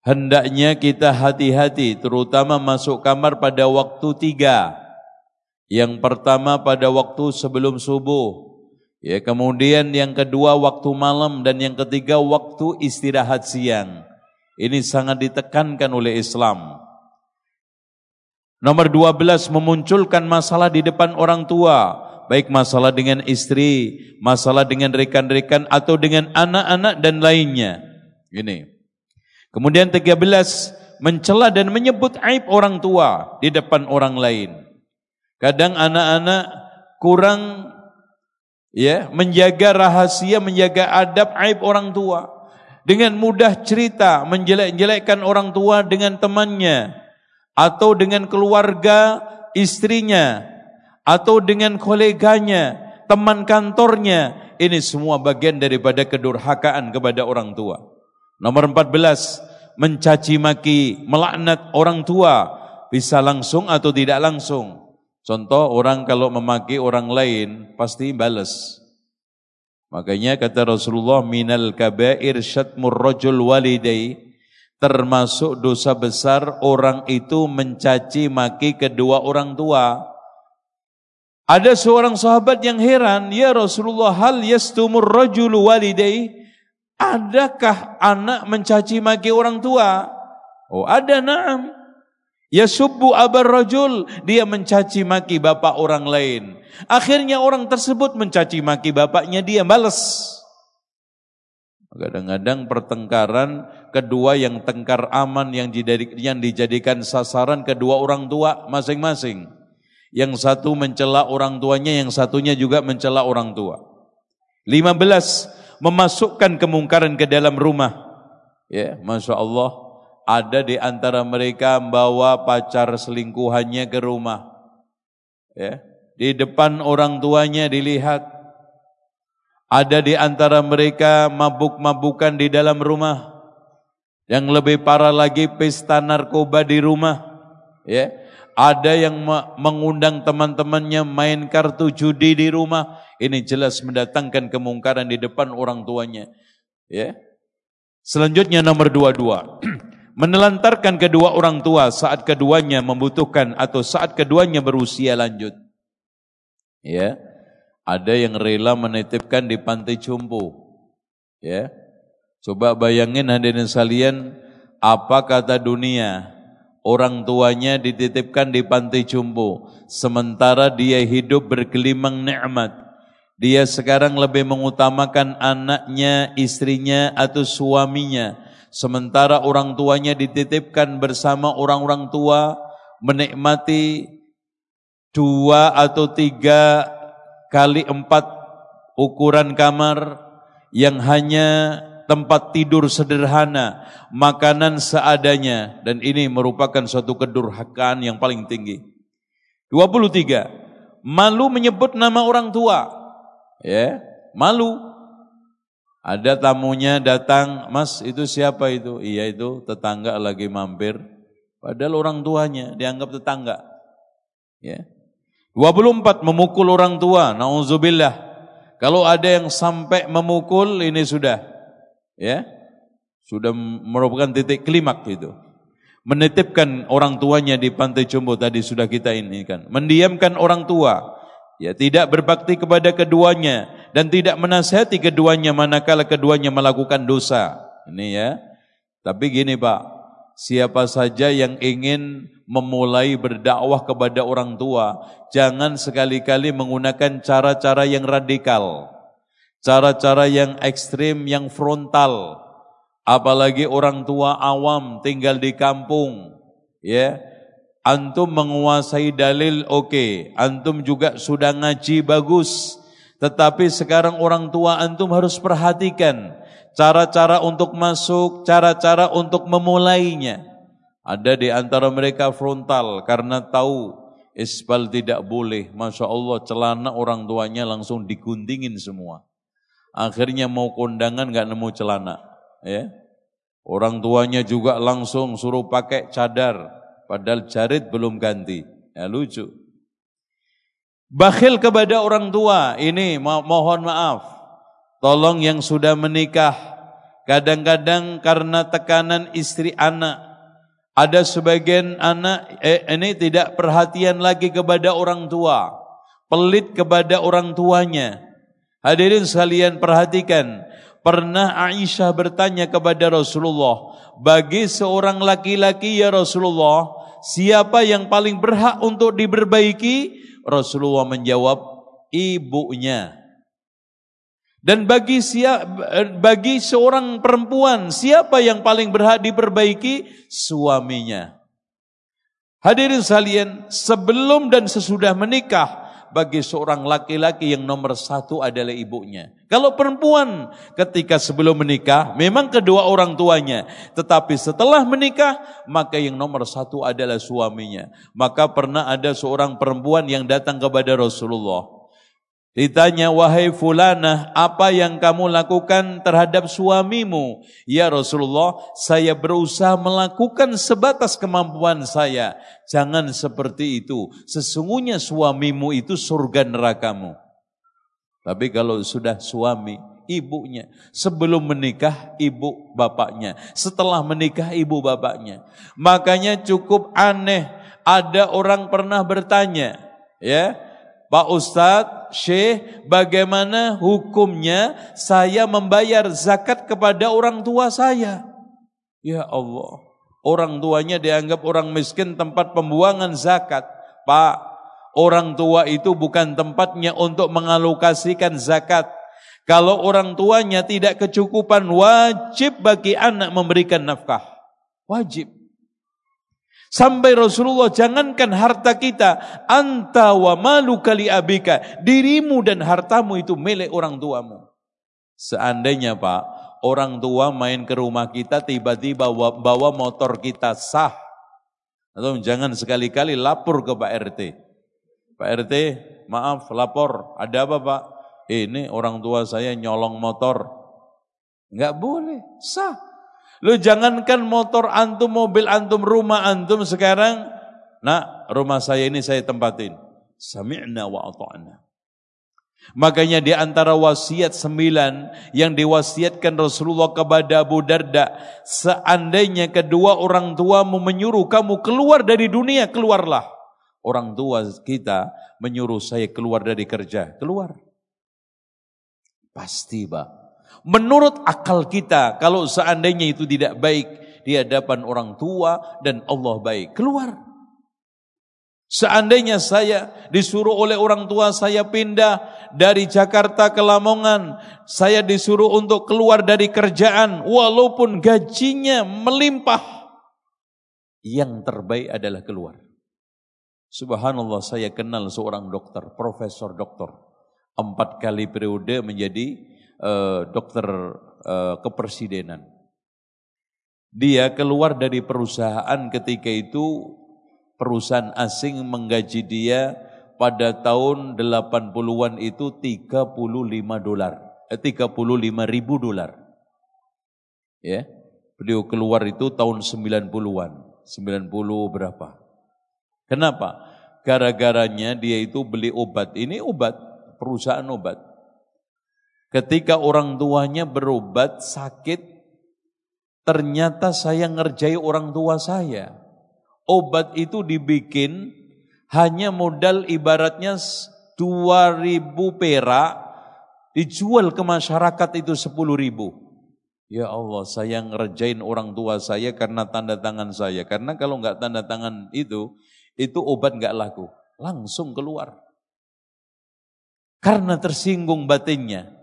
Speaker 1: hendaknya kita hati-hati terutama masuk kamar pada waktu tiga. Yang pertama pada waktu sebelum subuh. Ya, kemudian yang kedua waktu malam dan yang ketiga waktu istirahat siang. Ini sangat ditekankan oleh Islam. Nomor 12 memunculkan masalah di depan orang tua, baik masalah dengan istri, masalah dengan rekan-rekan atau dengan anak-anak dan lainnya. Ini. Kemudian 13 mencela dan menyebut aib orang tua di depan orang lain. Kadang anak-anak kurang ya menjaga rahasia, menjaga adab aib orang tua. Dengan mudah cerita menjelek-jelekkan orang tua dengan temannya atau dengan keluarga istrinya atau dengan koleganya, teman kantornya. Ini semua bagian daripada kedurhakaan kepada orang tua. Nomor 14, mencaci maki, melaknat orang tua bisa langsung atau tidak langsung. Contoh orang kalau memaki orang lain pasti balas. Makanya kata Rasulullah minal kabair syatmur rajul walidai termasuk dosa besar orang itu mencaci maki kedua orang tua. Ada seorang sahabat yang heran, "Ya Rasulullah, hal yastumur rajul walidai?" Adakah anak mencaci maki orang tua? Oh, ada na'am. Ya subuh abar rajul, dia mencaci maki bapak orang lain. Akhirnya orang tersebut mencaci maki bapaknya, dia balas. Kadang-kadang pertengkaran kedua yang tengkar aman yang dijadikan sasaran kedua orang tua masing-masing. Yang satu mencela orang tuanya, yang satunya juga mencela orang tua. 15. Memasukkan kemungkaran ke dalam rumah. Ya, Masya Allah ada di antara mereka membawa pacar selingkuhannya ke rumah. Ya, di depan orang tuanya dilihat. Ada di antara mereka mabuk-mabukan di dalam rumah. Yang lebih parah lagi pesta narkoba di rumah. Ya, ada yang mengundang teman-temannya main kartu judi di rumah. Ini jelas mendatangkan kemungkaran di depan orang tuanya. Ya. Selanjutnya nomor dua-dua. <clears throat> menelantarkan kedua orang tua saat keduanya membutuhkan atau saat keduanya berusia lanjut. Ya. Ada yang rela menitipkan di pantai jompo. Ya. Coba bayangin hadirin sekalian apa kata dunia orang tuanya dititipkan di pantai jompo sementara dia hidup bergelimang nikmat. Dia sekarang lebih mengutamakan anaknya, istrinya atau suaminya sementara orang tuanya dititipkan bersama orang-orang tua menikmati dua atau tiga kali empat ukuran kamar yang hanya tempat tidur sederhana, makanan seadanya dan ini merupakan suatu kedurhakaan yang paling tinggi. 23. Malu menyebut nama orang tua. Ya, malu ada tamunya datang, mas itu siapa itu? Iya itu tetangga lagi mampir. Padahal orang tuanya dianggap tetangga. Ya. 24 memukul orang tua, nauzubillah. Kalau ada yang sampai memukul ini sudah ya. Sudah merupakan titik klimak itu. Menitipkan orang tuanya di pantai Jombo tadi sudah kita ini kan. Mendiamkan orang tua. Ya, tidak berbakti kepada keduanya dan tidak menasihati keduanya manakala keduanya melakukan dosa. Ini ya. Tapi gini Pak, siapa saja yang ingin memulai berdakwah kepada orang tua, jangan sekali-kali menggunakan cara-cara yang radikal. Cara-cara yang ekstrim, yang frontal. Apalagi orang tua awam tinggal di kampung, ya. Antum menguasai dalil oke, okay. antum juga sudah ngaji bagus, tetapi sekarang orang tua antum harus perhatikan cara-cara untuk masuk, cara-cara untuk memulainya. Ada di antara mereka frontal karena tahu isbal tidak boleh. Masya Allah celana orang tuanya langsung diguntingin semua. Akhirnya mau kondangan gak nemu celana. Ya. Orang tuanya juga langsung suruh pakai cadar. Padahal jarit belum ganti. Ya lucu. Bakhil kepada orang tua, ini mo mohon maaf. Tolong yang sudah menikah, kadang-kadang karena tekanan istri anak, ada sebagian anak eh, ini tidak perhatian lagi kepada orang tua, pelit kepada orang tuanya. Hadirin sekalian perhatikan, pernah Aisyah bertanya kepada Rasulullah, bagi seorang laki-laki ya Rasulullah, siapa yang paling berhak untuk diperbaiki? Rasulullah menjawab, ibunya. Dan bagi siap, bagi seorang perempuan, siapa yang paling berhak diperbaiki? Suaminya. Hadirin sekalian, sebelum dan sesudah menikah, bagi seorang laki-laki yang nomor satu adalah ibunya. Kalau perempuan ketika sebelum menikah memang kedua orang tuanya. Tetapi setelah menikah maka yang nomor satu adalah suaminya. Maka pernah ada seorang perempuan yang datang kepada Rasulullah. Ditanya, wahai fulanah, apa yang kamu lakukan terhadap suamimu? Ya Rasulullah, saya berusaha melakukan sebatas kemampuan saya. Jangan seperti itu. Sesungguhnya suamimu itu surga nerakamu. Tapi kalau sudah suami, ibunya. Sebelum menikah, ibu bapaknya. Setelah menikah, ibu bapaknya. Makanya cukup aneh. Ada orang pernah bertanya, ya, Pak Ustadz, Syekh, bagaimana hukumnya saya membayar zakat kepada orang tua saya? Ya Allah, orang tuanya dianggap orang miskin tempat pembuangan zakat. Pak, orang tua itu bukan tempatnya untuk mengalokasikan zakat. Kalau orang tuanya tidak kecukupan, wajib bagi anak memberikan nafkah. Wajib. Sampai Rasulullah jangankan harta kita, anta wa malu kali abika, dirimu dan hartamu itu milik orang tuamu. Seandainya Pak, orang tua main ke rumah kita tiba-tiba bawa motor kita sah. Atau jangan sekali-kali lapor ke Pak RT. Pak RT, maaf lapor, ada apa Pak? Ini orang tua saya nyolong motor. Enggak boleh, sah. Lu jangankan motor antum, mobil antum, rumah antum sekarang, nah rumah saya ini saya tempatin. Sami'na wa ata'na. Makanya di antara wasiat sembilan yang diwasiatkan Rasulullah kepada Abu Darda, seandainya kedua orang tuamu menyuruh kamu keluar dari dunia, keluarlah. Orang tua kita menyuruh saya keluar dari kerja, keluar. Pasti, Pak. Menurut akal kita, kalau seandainya itu tidak baik di hadapan orang tua dan Allah baik, keluar. Seandainya saya disuruh oleh orang tua saya pindah dari Jakarta ke Lamongan, saya disuruh untuk keluar dari kerjaan walaupun gajinya melimpah. Yang terbaik adalah keluar. Subhanallah saya kenal seorang dokter, profesor dokter. Empat kali periode menjadi uh, dokter uh, kepresidenan. Dia keluar dari perusahaan ketika itu perusahaan asing menggaji dia pada tahun 80-an itu 35 dolar, eh, 35 ribu dolar. Ya, beliau keluar itu tahun 90-an, 90 berapa? Kenapa? Gara-garanya dia itu beli obat. Ini obat, perusahaan obat. Ketika orang tuanya berobat sakit, ternyata saya ngerjai orang tua saya. Obat itu dibikin hanya modal ibaratnya 2000 perak, dijual ke masyarakat itu 10 ribu. Ya Allah, saya ngerjain orang tua saya karena tanda tangan saya. Karena kalau nggak tanda tangan itu, itu obat nggak laku. Langsung keluar. Karena tersinggung batinnya.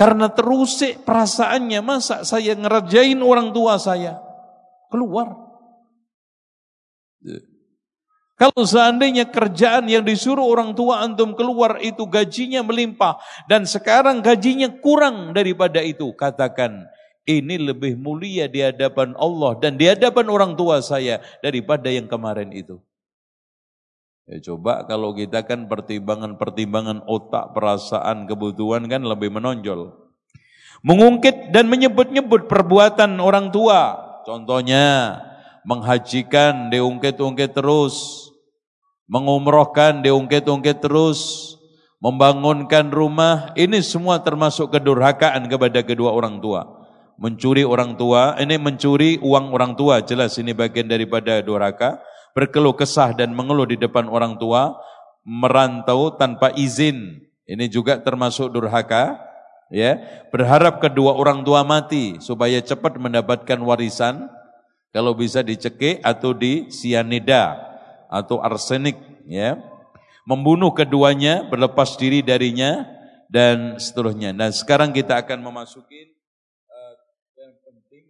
Speaker 1: Karena terusik perasaannya, masa saya ngerajain orang tua saya? Keluar. Ya. Kalau seandainya kerjaan yang disuruh orang tua antum keluar itu gajinya melimpah dan sekarang gajinya kurang daripada itu, katakan ini lebih mulia di hadapan Allah dan di hadapan orang tua saya daripada yang kemarin itu. Ya coba kalau kita kan pertimbangan-pertimbangan otak, perasaan, kebutuhan kan lebih menonjol. Mengungkit dan menyebut-nyebut perbuatan orang tua. Contohnya menghajikan diungkit-ungkit terus. Mengumrohkan diungkit-ungkit terus. Membangunkan rumah. Ini semua termasuk kedurhakaan kepada kedua orang tua. Mencuri orang tua, ini mencuri uang orang tua. Jelas ini bagian daripada durhaka berkeluh kesah dan mengeluh di depan orang tua, merantau tanpa izin. Ini juga termasuk durhaka, ya. Berharap kedua orang tua mati supaya cepat mendapatkan warisan, kalau bisa dicekik atau di sianida atau arsenik, ya. Membunuh keduanya, berlepas diri darinya, dan seterusnya. Dan sekarang kita akan memasuki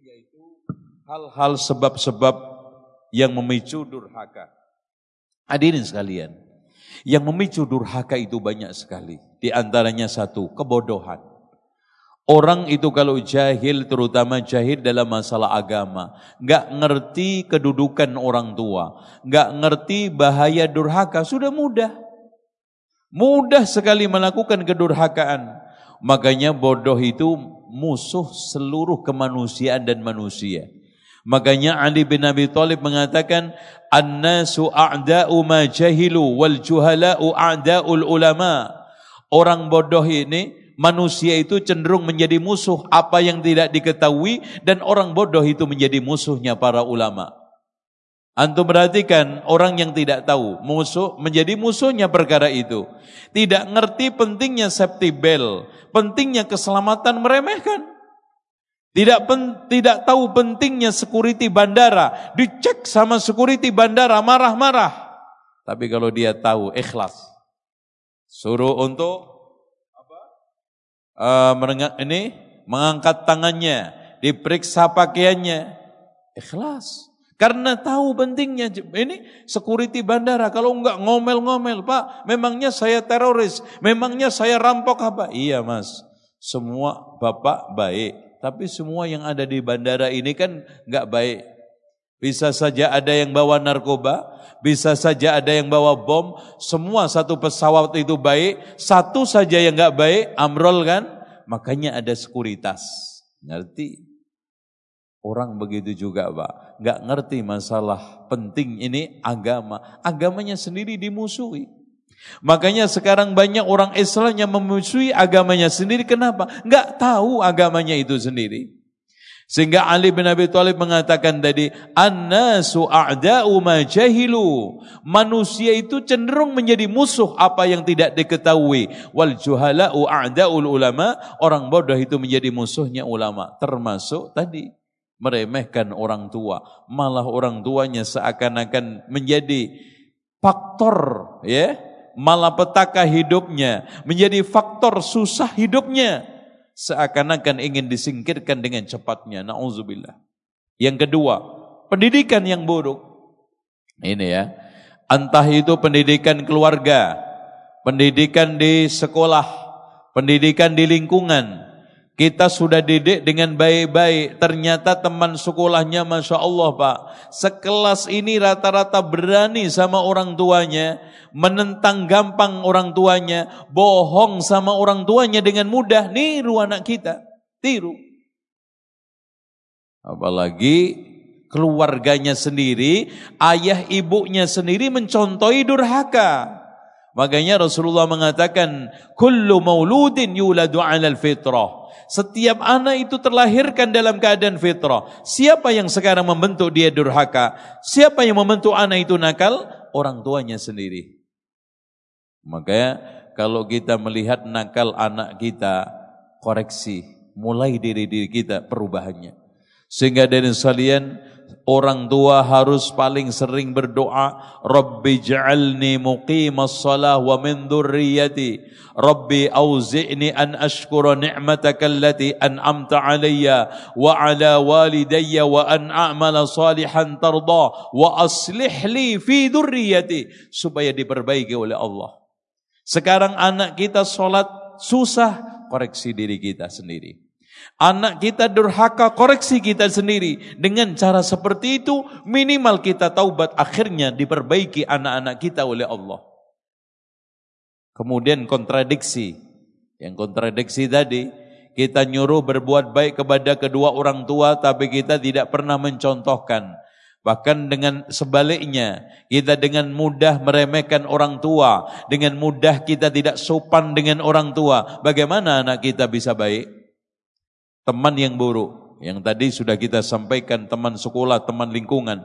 Speaker 1: yaitu hal-hal sebab-sebab yang memicu durhaka. Hadirin sekalian, yang memicu durhaka itu banyak sekali. Di antaranya satu, kebodohan. Orang itu kalau jahil, terutama jahil dalam masalah agama, nggak ngerti kedudukan orang tua, nggak ngerti bahaya durhaka, sudah mudah. Mudah sekali melakukan kedurhakaan. Makanya bodoh itu musuh seluruh kemanusiaan dan manusia. Makanya Ali bin Abi Thalib mengatakan annasu a'da'u ma jahilu wal juhala'u a'da'ul ulama. Orang bodoh ini manusia itu cenderung menjadi musuh apa yang tidak diketahui dan orang bodoh itu menjadi musuhnya para ulama. Antum perhatikan orang yang tidak tahu musuh menjadi musuhnya perkara itu. Tidak ngerti pentingnya safety belt, pentingnya keselamatan meremehkan. Tidak pen, tidak tahu pentingnya security bandara, dicek sama security bandara marah-marah. Tapi kalau dia tahu ikhlas, suruh untuk apa? Uh, menengah, ini mengangkat tangannya, diperiksa pakaiannya, ikhlas. Karena tahu pentingnya ini security bandara. Kalau enggak ngomel-ngomel, Pak, memangnya saya teroris, memangnya saya rampok apa? Iya, Mas. Semua Bapak baik, tapi semua yang ada di bandara ini kan nggak baik. Bisa saja ada yang bawa narkoba, bisa saja ada yang bawa bom. Semua satu pesawat itu baik, satu saja yang nggak baik, amrol kan? Makanya ada sekuritas. Ngerti? Orang begitu juga Pak, nggak ngerti masalah penting ini agama. Agamanya sendiri dimusuhi. Makanya sekarang banyak orang Islam yang memusuhi agamanya sendiri. Kenapa? Enggak tahu agamanya itu sendiri. Sehingga Ali bin Abi Thalib mengatakan tadi, "An-nasu a'da'u ma jahilu." Manusia itu cenderung menjadi musuh apa yang tidak diketahui. Wal juhala'u a'da'ul ulama. Orang bodoh itu menjadi musuhnya ulama. Termasuk tadi meremehkan orang tua. Malah orang tuanya seakan-akan menjadi faktor ya malapetaka hidupnya, menjadi faktor susah hidupnya, seakan-akan ingin disingkirkan dengan cepatnya. Nauzubillah. Yang kedua, pendidikan yang buruk. Ini ya, entah itu pendidikan keluarga, pendidikan di sekolah, pendidikan di lingkungan, kita sudah didik dengan baik-baik. Ternyata teman sekolahnya Masya Allah Pak. Sekelas ini rata-rata berani sama orang tuanya. Menentang gampang orang tuanya. Bohong sama orang tuanya dengan mudah. Niru anak kita. Tiru. Apalagi keluarganya sendiri. Ayah ibunya sendiri mencontohi durhaka. Makanya Rasulullah mengatakan. Kullu mauludin yuladu alal fitrah. Setiap anak itu terlahirkan dalam keadaan fitrah. Siapa yang sekarang membentuk dia durhaka? Siapa yang membentuk anak itu nakal? Orang tuanya sendiri. Makanya kalau kita melihat nakal anak kita, koreksi. Mulai dari diri kita perubahannya. Sehingga dari salian Orang tua harus paling sering berdoa, Rabbi ja'alni muqimas salah wa min dhurriyyati. Rabbi auzi'ni an ashkura ni'mataka allati an'amta alayya wa ala walidayya wa an a'mala salihan tarda wa aslih li fi dhurriyyati supaya diperbaiki oleh Allah. Sekarang anak kita sholat susah, koreksi diri kita sendiri. Anak kita durhaka, koreksi kita sendiri. Dengan cara seperti itu, minimal kita taubat akhirnya diperbaiki anak-anak kita oleh Allah. Kemudian kontradiksi. Yang kontradiksi tadi, kita nyuruh berbuat baik kepada kedua orang tua, tapi kita tidak pernah mencontohkan. Bahkan dengan sebaliknya, kita dengan mudah meremehkan orang tua, dengan mudah kita tidak sopan dengan orang tua. Bagaimana anak kita bisa baik? Teman yang buruk. Yang tadi sudah kita sampaikan teman sekolah, teman lingkungan.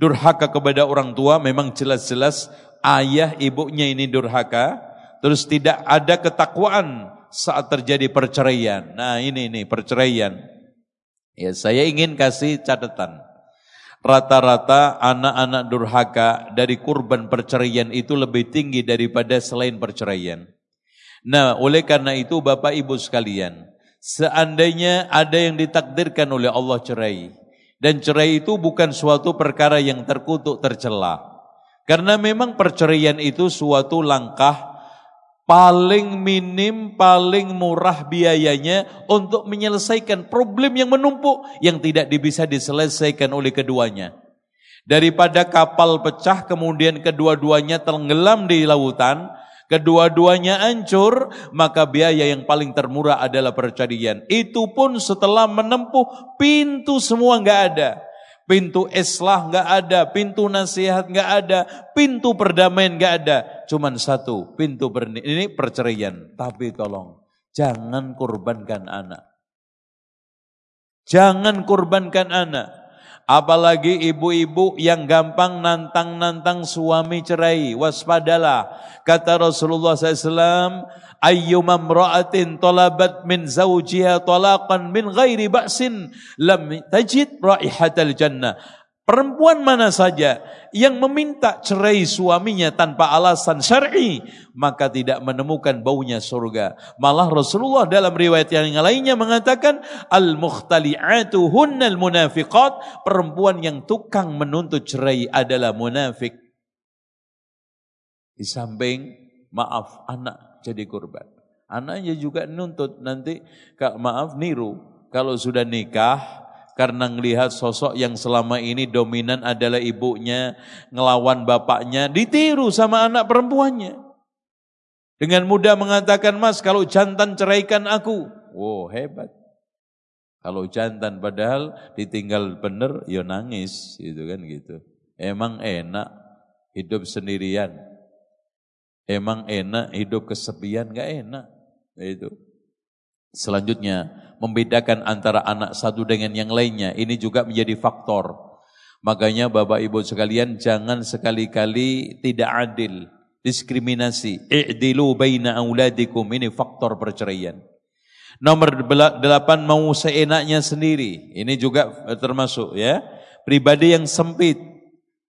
Speaker 1: Durhaka kepada orang tua memang jelas-jelas ayah ibunya ini durhaka. Terus tidak ada ketakwaan saat terjadi perceraian. Nah ini ini perceraian. Ya saya ingin kasih catatan. Rata-rata anak-anak durhaka dari kurban perceraian itu lebih tinggi daripada selain perceraian. Nah, oleh karena itu Bapak Ibu sekalian, seandainya ada yang ditakdirkan oleh Allah cerai, dan cerai itu bukan suatu perkara yang terkutuk tercela. Karena memang perceraian itu suatu langkah paling minim, paling murah biayanya untuk menyelesaikan problem yang menumpuk yang tidak bisa diselesaikan oleh keduanya. Daripada kapal pecah kemudian kedua-duanya tenggelam di lautan, kedua-duanya hancur, maka biaya yang paling termurah adalah perceraian. Itu pun setelah menempuh pintu semua nggak ada. Pintu islah nggak ada, pintu nasihat nggak ada, pintu perdamaian nggak ada. Cuman satu, pintu berni ini perceraian. Tapi tolong, jangan korbankan anak. Jangan korbankan anak. Apalagi ibu-ibu yang gampang nantang-nantang suami cerai. Waspadalah. Kata Rasulullah SAW, ayyuma imra'atin talabat min zawjiha talaqan min ghairi ba'sin lam tajid raihatal jannah Perempuan mana saja yang meminta cerai suaminya tanpa alasan syar'i maka tidak menemukan baunya surga. Malah Rasulullah dalam riwayat yang lainnya mengatakan al-mukhtali'atu hunnal munafiqat, perempuan yang tukang menuntut cerai adalah munafik. Di samping maaf anak jadi korban. Anaknya juga nuntut nanti kak maaf niru kalau sudah nikah karena melihat sosok yang selama ini dominan adalah ibunya ngelawan bapaknya ditiru sama anak perempuannya. Dengan mudah mengatakan mas kalau jantan ceraikan aku. Wow hebat. Kalau jantan padahal ditinggal bener ya nangis gitu kan gitu. Emang enak hidup sendirian. Emang enak hidup kesepian gak enak. Itu. Selanjutnya, membedakan antara anak satu dengan yang lainnya. Ini juga menjadi faktor. Makanya Bapak Ibu sekalian jangan sekali-kali tidak adil. Diskriminasi. I'dilu baina auladikum. Ini faktor perceraian. Nomor delapan mau seenaknya sendiri. Ini juga termasuk ya. Pribadi yang sempit.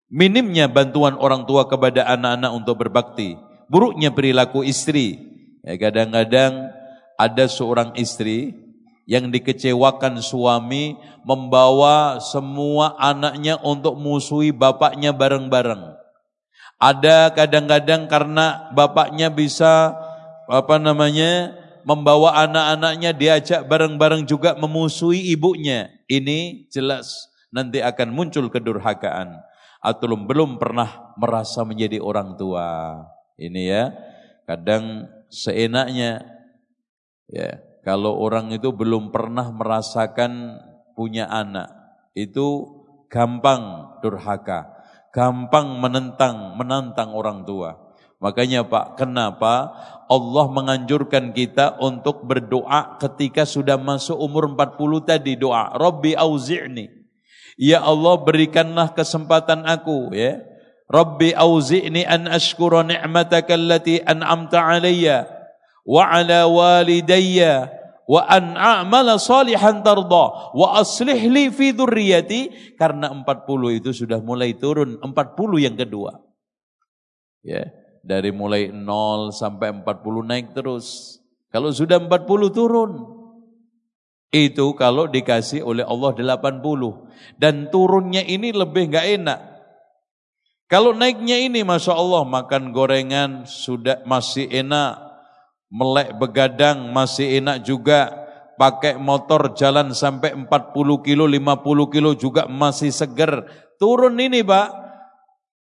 Speaker 1: Minimnya bantuan orang tua kepada anak-anak untuk berbakti buruknya perilaku istri. Ya, kadang-kadang ada seorang istri yang dikecewakan suami membawa semua anaknya untuk musuhi bapaknya bareng-bareng. Ada kadang-kadang karena bapaknya bisa apa namanya membawa anak-anaknya diajak bareng-bareng juga memusuhi ibunya. Ini jelas nanti akan muncul kedurhakaan atau belum pernah merasa menjadi orang tua. Ini ya, kadang seenaknya ya, kalau orang itu belum pernah merasakan punya anak, itu gampang durhaka, gampang menentang, menantang orang tua. Makanya Pak, kenapa Allah menganjurkan kita untuk berdoa ketika sudah masuk umur 40 tadi doa, Rabbi auzi'ni. Ya Allah berikanlah kesempatan aku ya Rabbi auzi'ni an ashkura ni'mataka allati an'amta alayya wa ala walidayya wa an a'mala salihan tarda. Wa aslih li fi dhurriyyati karena 40 itu sudah mulai turun. 40 yang kedua. Ya dari mulai 0 sampai 40 naik terus. Kalau sudah 40 turun. Itu kalau dikasih oleh Allah 80 dan turunnya ini lebih enggak enak. Kalau naiknya ini Masya Allah makan gorengan sudah masih enak, melek begadang masih enak juga, pakai motor jalan sampai 40 kilo, 50 kilo juga masih seger. Turun ini Pak,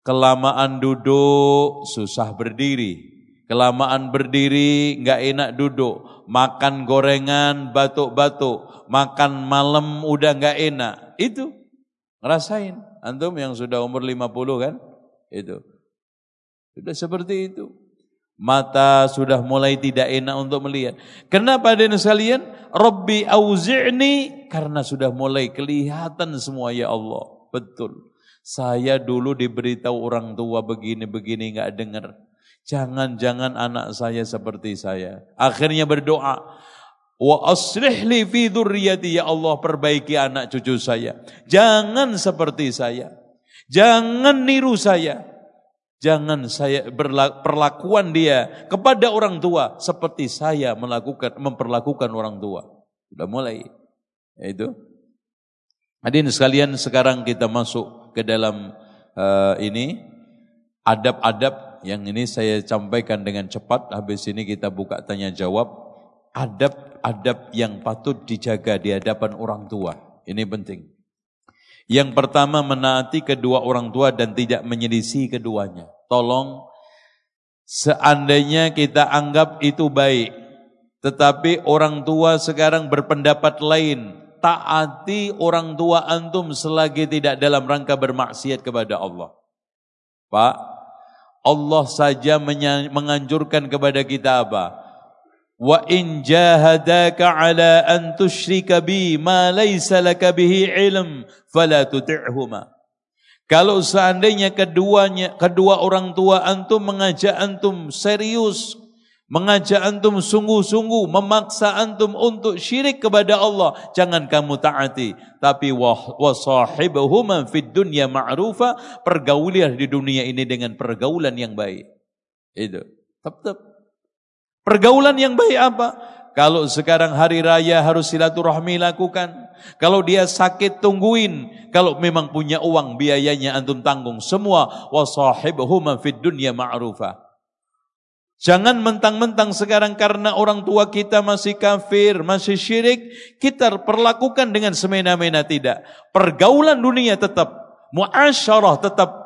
Speaker 1: kelamaan duduk susah berdiri. Kelamaan berdiri nggak enak duduk, makan gorengan batuk-batuk, makan malam udah nggak enak. Itu ngerasain. Antum yang sudah umur 50 kan? Itu. Sudah seperti itu. Mata sudah mulai tidak enak untuk melihat. Kenapa dan sekalian? Rabbi auzi'ni karena sudah mulai kelihatan semua ya Allah. Betul. Saya dulu diberitahu orang tua begini-begini nggak dengar. Jangan-jangan anak saya seperti saya. Akhirnya berdoa, wa aslih li fi dzurriyyati ya Allah perbaiki anak cucu saya. Jangan seperti saya. Jangan niru saya. Jangan saya perlakuan dia kepada orang tua seperti saya melakukan memperlakukan orang tua. Sudah mulai. Itu. Hadirin sekalian, sekarang kita masuk ke dalam uh, ini adab-adab yang ini saya sampaikan dengan cepat. Habis ini kita buka tanya jawab. Adab-adab yang patut dijaga di hadapan orang tua. Ini penting. Yang pertama menaati kedua orang tua dan tidak menyelisih keduanya. Tolong seandainya kita anggap itu baik, tetapi orang tua sekarang berpendapat lain, taati orang tua antum selagi tidak dalam rangka bermaksiat kepada Allah. Pak, Allah saja menganjurkan kepada kita apa? Wa in jahadaka ala an tusyrika bi ma laysa laka bihi ilm fala tuti'huma. Kalau seandainya keduanya, kedua orang tua antum mengajak antum serius, mengajak antum sungguh-sungguh, memaksa antum untuk syirik kepada Allah, jangan kamu taati. Tapi wasahibuhuma fid dunya ma'rufa, pergaulilah di dunia ini dengan pergaulan yang baik. Itu. Tetap. Pergaulan yang baik apa? Kalau sekarang hari raya harus silaturahmi lakukan. Kalau dia sakit tungguin. Kalau memang punya uang biayanya antum tanggung semua. Wasahibuhuma fid dunya ma'rufa. Jangan mentang-mentang sekarang karena orang tua kita masih kafir, masih syirik, kita perlakukan dengan semena-mena tidak. Pergaulan dunia tetap, muasyarah tetap.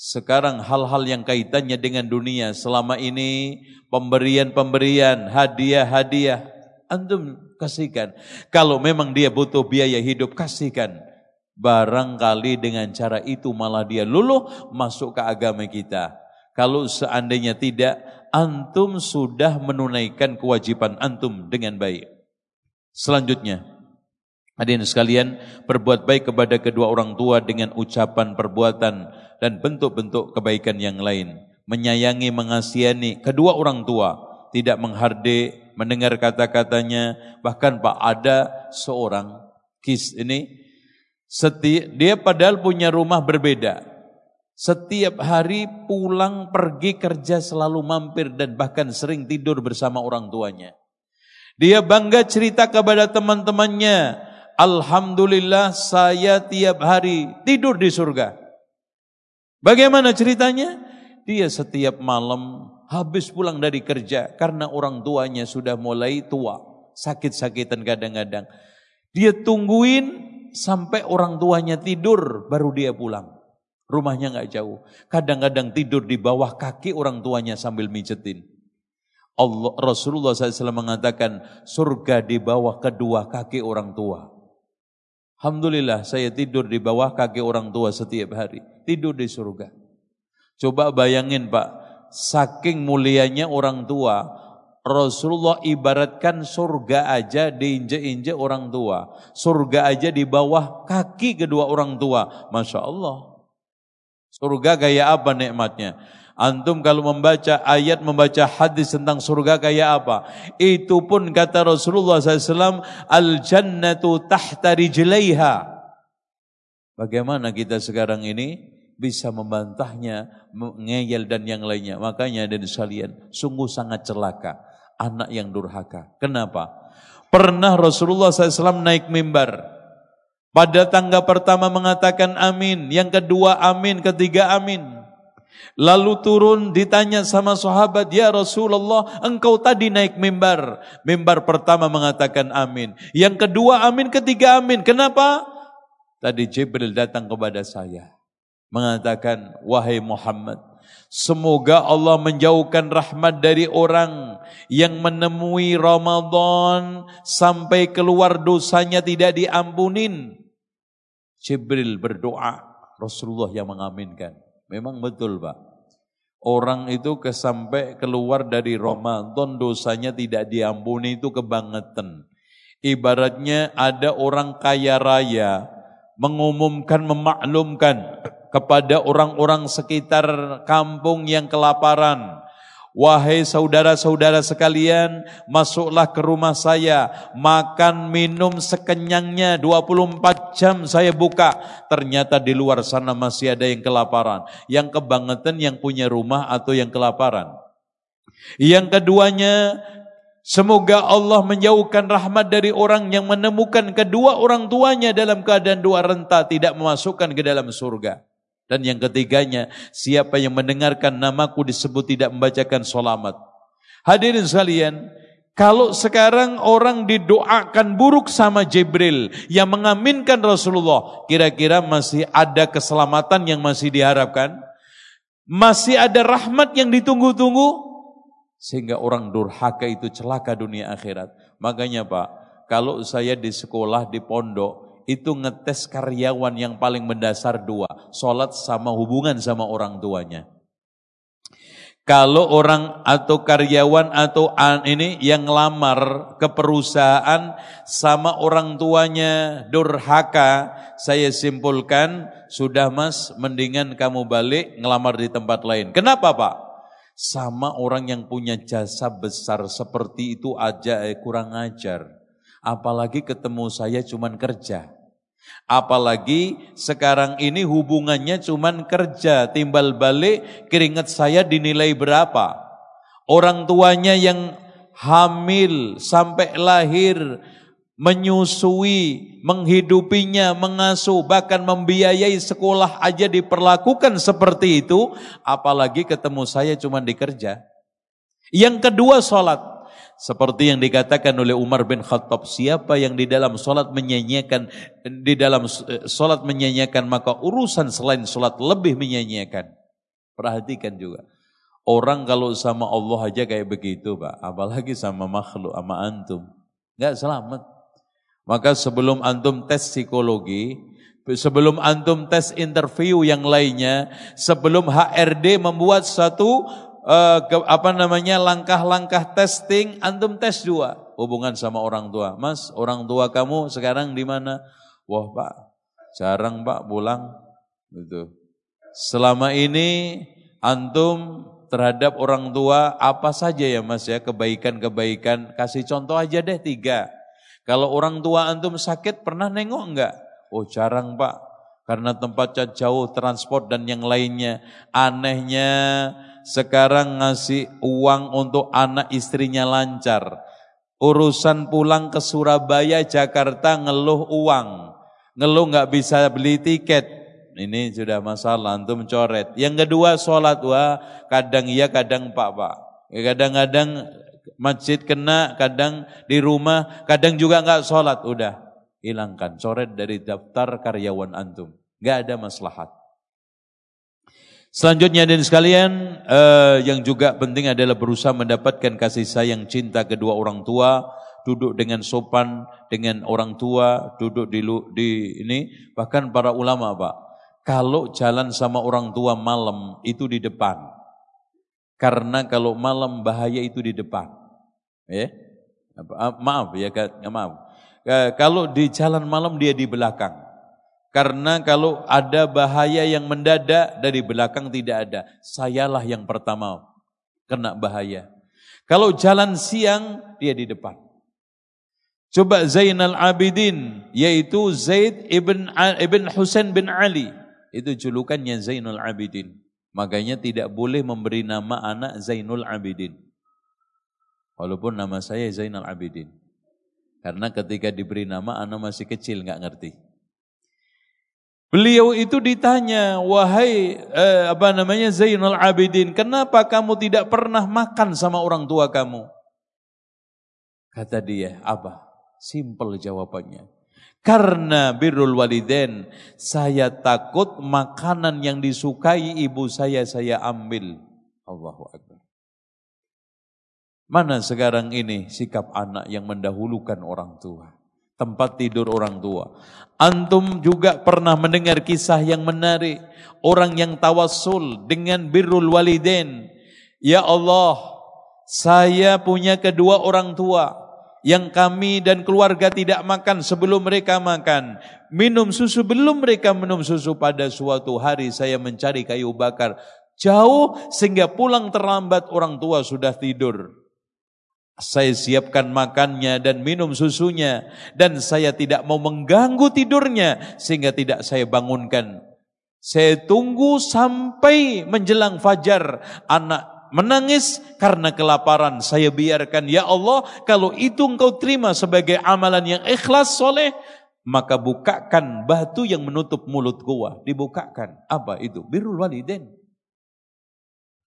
Speaker 1: Sekarang hal-hal yang kaitannya dengan dunia selama ini pemberian-pemberian, hadiah-hadiah, antum kasihkan. Kalau memang dia butuh biaya hidup, kasihkan. Barangkali dengan cara itu malah dia luluh masuk ke agama kita. Kalau seandainya tidak, antum sudah menunaikan kewajiban antum dengan baik. Selanjutnya, hadirin sekalian, berbuat baik kepada kedua orang tua dengan ucapan, perbuatan, dan bentuk-bentuk kebaikan yang lain. Menyayangi, mengasihani kedua orang tua, tidak menghardik, mendengar kata-katanya, bahkan Pak ada seorang kis ini setiap, dia padahal punya rumah berbeda. Setiap hari pulang pergi kerja selalu mampir dan bahkan sering tidur bersama orang tuanya. Dia bangga cerita kepada teman-temannya, Alhamdulillah saya tiap hari tidur di surga. Bagaimana ceritanya? Dia setiap malam habis pulang dari kerja karena orang tuanya sudah mulai tua, sakit-sakitan kadang-kadang. Dia tungguin sampai orang tuanya tidur baru dia pulang. Rumahnya nggak jauh. Kadang-kadang tidur di bawah kaki orang tuanya sambil mijetin. Allah Rasulullah SAW mengatakan surga di bawah kedua kaki orang tua. Alhamdulillah saya tidur di bawah kaki orang tua setiap hari. Tidur di surga. Coba bayangin Pak, saking mulianya orang tua, Rasulullah ibaratkan surga aja diinjek-injek orang tua. Surga aja di bawah kaki kedua orang tua. Masya Allah. Surga kayak apa nikmatnya? Antum kalau membaca ayat, membaca hadis tentang surga kayak apa? Itu pun kata Rasulullah SAW, Al-jannatu tahta rijlaiha. Bagaimana kita sekarang ini? bisa membantahnya, mengeyel dan yang lainnya. Makanya dari sekalian, sungguh sangat celaka anak yang durhaka. Kenapa? Pernah Rasulullah SAW naik mimbar. Pada tangga pertama mengatakan amin, yang kedua amin, ketiga amin. Lalu turun ditanya sama sahabat, "Ya Rasulullah, engkau tadi naik mimbar." Mimbar pertama mengatakan amin, yang kedua amin, ketiga amin. Kenapa? Tadi Jibril datang kepada saya mengatakan, wahai Muhammad, semoga Allah menjauhkan rahmat dari orang yang menemui Ramadan sampai keluar dosanya tidak diampunin. Jibril berdoa, Rasulullah yang mengaminkan. Memang betul Pak. Orang itu kesampai keluar dari Ramadan dosanya tidak diampuni itu kebangetan. Ibaratnya ada orang kaya raya mengumumkan, memaklumkan kepada orang-orang sekitar kampung yang kelaparan. Wahai saudara-saudara sekalian, masuklah ke rumah saya, makan minum sekenyangnya 24 jam saya buka. Ternyata di luar sana masih ada yang kelaparan. Yang kebangetan yang punya rumah atau yang kelaparan. Yang keduanya, semoga Allah menjauhkan rahmat dari orang yang menemukan kedua orang tuanya dalam keadaan dua renta tidak memasukkan ke dalam surga. Dan yang ketiganya, siapa yang mendengarkan namaku disebut tidak membacakan solamat. Hadirin sekalian, kalau sekarang orang didoakan buruk sama Jibril yang mengaminkan Rasulullah, kira-kira masih ada keselamatan yang masih diharapkan? Masih ada rahmat yang ditunggu-tunggu? Sehingga orang durhaka itu celaka dunia akhirat. Makanya Pak, kalau saya di sekolah, di pondok, itu ngetes karyawan yang paling mendasar dua, sholat sama hubungan sama orang tuanya. Kalau orang atau karyawan atau an ini yang ngelamar ke perusahaan sama orang tuanya durhaka, saya simpulkan sudah mas mendingan kamu balik ngelamar di tempat lain. Kenapa pak? Sama orang yang punya jasa besar seperti itu aja eh, kurang ajar. Apalagi ketemu saya cuman kerja. Apalagi sekarang ini hubungannya cuman kerja, timbal balik, keringat saya dinilai berapa. Orang tuanya yang hamil sampai lahir, menyusui, menghidupinya, mengasuh, bahkan membiayai sekolah aja diperlakukan seperti itu, apalagi ketemu saya cuman di kerja. Yang kedua sholat. Seperti yang dikatakan oleh Umar bin Khattab, siapa yang di dalam solat menyanyiakan, di dalam eh, solat menyanyiakan, maka urusan selain solat lebih menyanyiakan. Perhatikan juga. Orang kalau sama Allah aja kayak begitu Pak, apalagi sama makhluk, sama antum. Enggak selamat. Maka sebelum antum tes psikologi, sebelum antum tes interview yang lainnya, sebelum HRD membuat satu uh, ke, apa namanya langkah-langkah testing, antum tes dua hubungan sama orang tua. Mas, orang tua kamu sekarang di mana? Wah pak, jarang pak pulang. Gitu. Selama ini antum terhadap orang tua apa saja ya mas ya kebaikan-kebaikan kasih contoh aja deh tiga kalau orang tua antum sakit pernah nengok enggak oh jarang pak karena tempatnya jauh transport dan yang lainnya anehnya sekarang ngasih uang untuk anak istrinya lancar. Urusan pulang ke Surabaya, Jakarta ngeluh uang. Ngeluh nggak bisa beli tiket. Ini sudah masalah, antum coret. Yang kedua sholat, wah kadang iya kadang pak pak. Kadang-kadang masjid kena, kadang di rumah, kadang juga nggak sholat. Udah, hilangkan, coret dari daftar karyawan antum. Nggak ada maslahat. Selanjutnya dan sekalian uh, yang juga penting adalah berusaha mendapatkan kasih sayang cinta kedua orang tua, duduk dengan sopan dengan orang tua, duduk di di ini bahkan para ulama Pak, kalau jalan sama orang tua malam itu di depan. Karena kalau malam bahaya itu di depan. Ya. Maaf ya, maaf. Kalau di jalan malam dia di belakang. Karena kalau ada bahaya yang mendadak dari belakang tidak ada. Sayalah yang pertama kena bahaya. Kalau jalan siang dia di depan. Coba Zainal Abidin yaitu Zaid ibn ibn Husain bin Ali. Itu julukannya Zainul Abidin. Makanya tidak boleh memberi nama anak Zainul Abidin. Walaupun nama saya Zainal Abidin. Karena ketika diberi nama anak masih kecil nggak ngerti. Beliau itu ditanya, wahai eh, apa namanya Zainal Abidin, kenapa kamu tidak pernah makan sama orang tua kamu? Kata dia, apa? Simple jawabannya. Karena birrul waliden, saya takut makanan yang disukai ibu saya, saya ambil. Allahu Akbar. Mana sekarang ini sikap anak yang mendahulukan orang tua? Tempat tidur orang tua. Antum juga pernah mendengar kisah yang menarik. Orang yang tawassul dengan birrul waliden. Ya Allah, saya punya kedua orang tua yang kami dan keluarga tidak makan sebelum mereka makan. Minum susu belum mereka minum susu pada suatu hari saya mencari kayu bakar. Jauh sehingga pulang terlambat orang tua sudah tidur. Saya siapkan makannya dan minum susunya dan saya tidak mau mengganggu tidurnya sehingga tidak saya bangunkan. Saya tunggu sampai menjelang fajar anak menangis karena kelaparan. Saya biarkan ya Allah kalau itu engkau terima sebagai amalan yang ikhlas soleh maka bukakan batu yang menutup mulut gua. Dibukakan. Apa itu? Birrul walidain.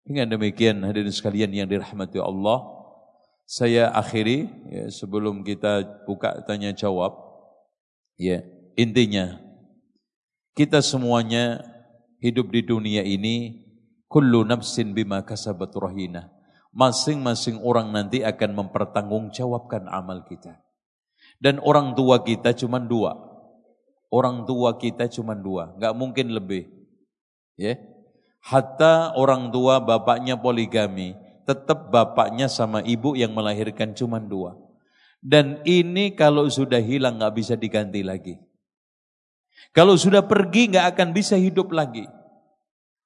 Speaker 1: Dengan demikian hadirin sekalian yang dirahmati Allah. Saya akhiri ya, sebelum kita buka tanya jawab. Ya, intinya kita semuanya hidup di dunia ini kullu nafsin bima kasabat rahina. Masing-masing orang nanti akan mempertanggungjawabkan amal kita. Dan orang tua kita cuma dua. Orang tua kita cuma dua, nggak mungkin lebih. Ya, hatta orang tua bapaknya poligami, tetap bapaknya sama ibu yang melahirkan cuma dua. Dan ini kalau sudah hilang nggak bisa diganti lagi. Kalau sudah pergi nggak akan bisa hidup lagi.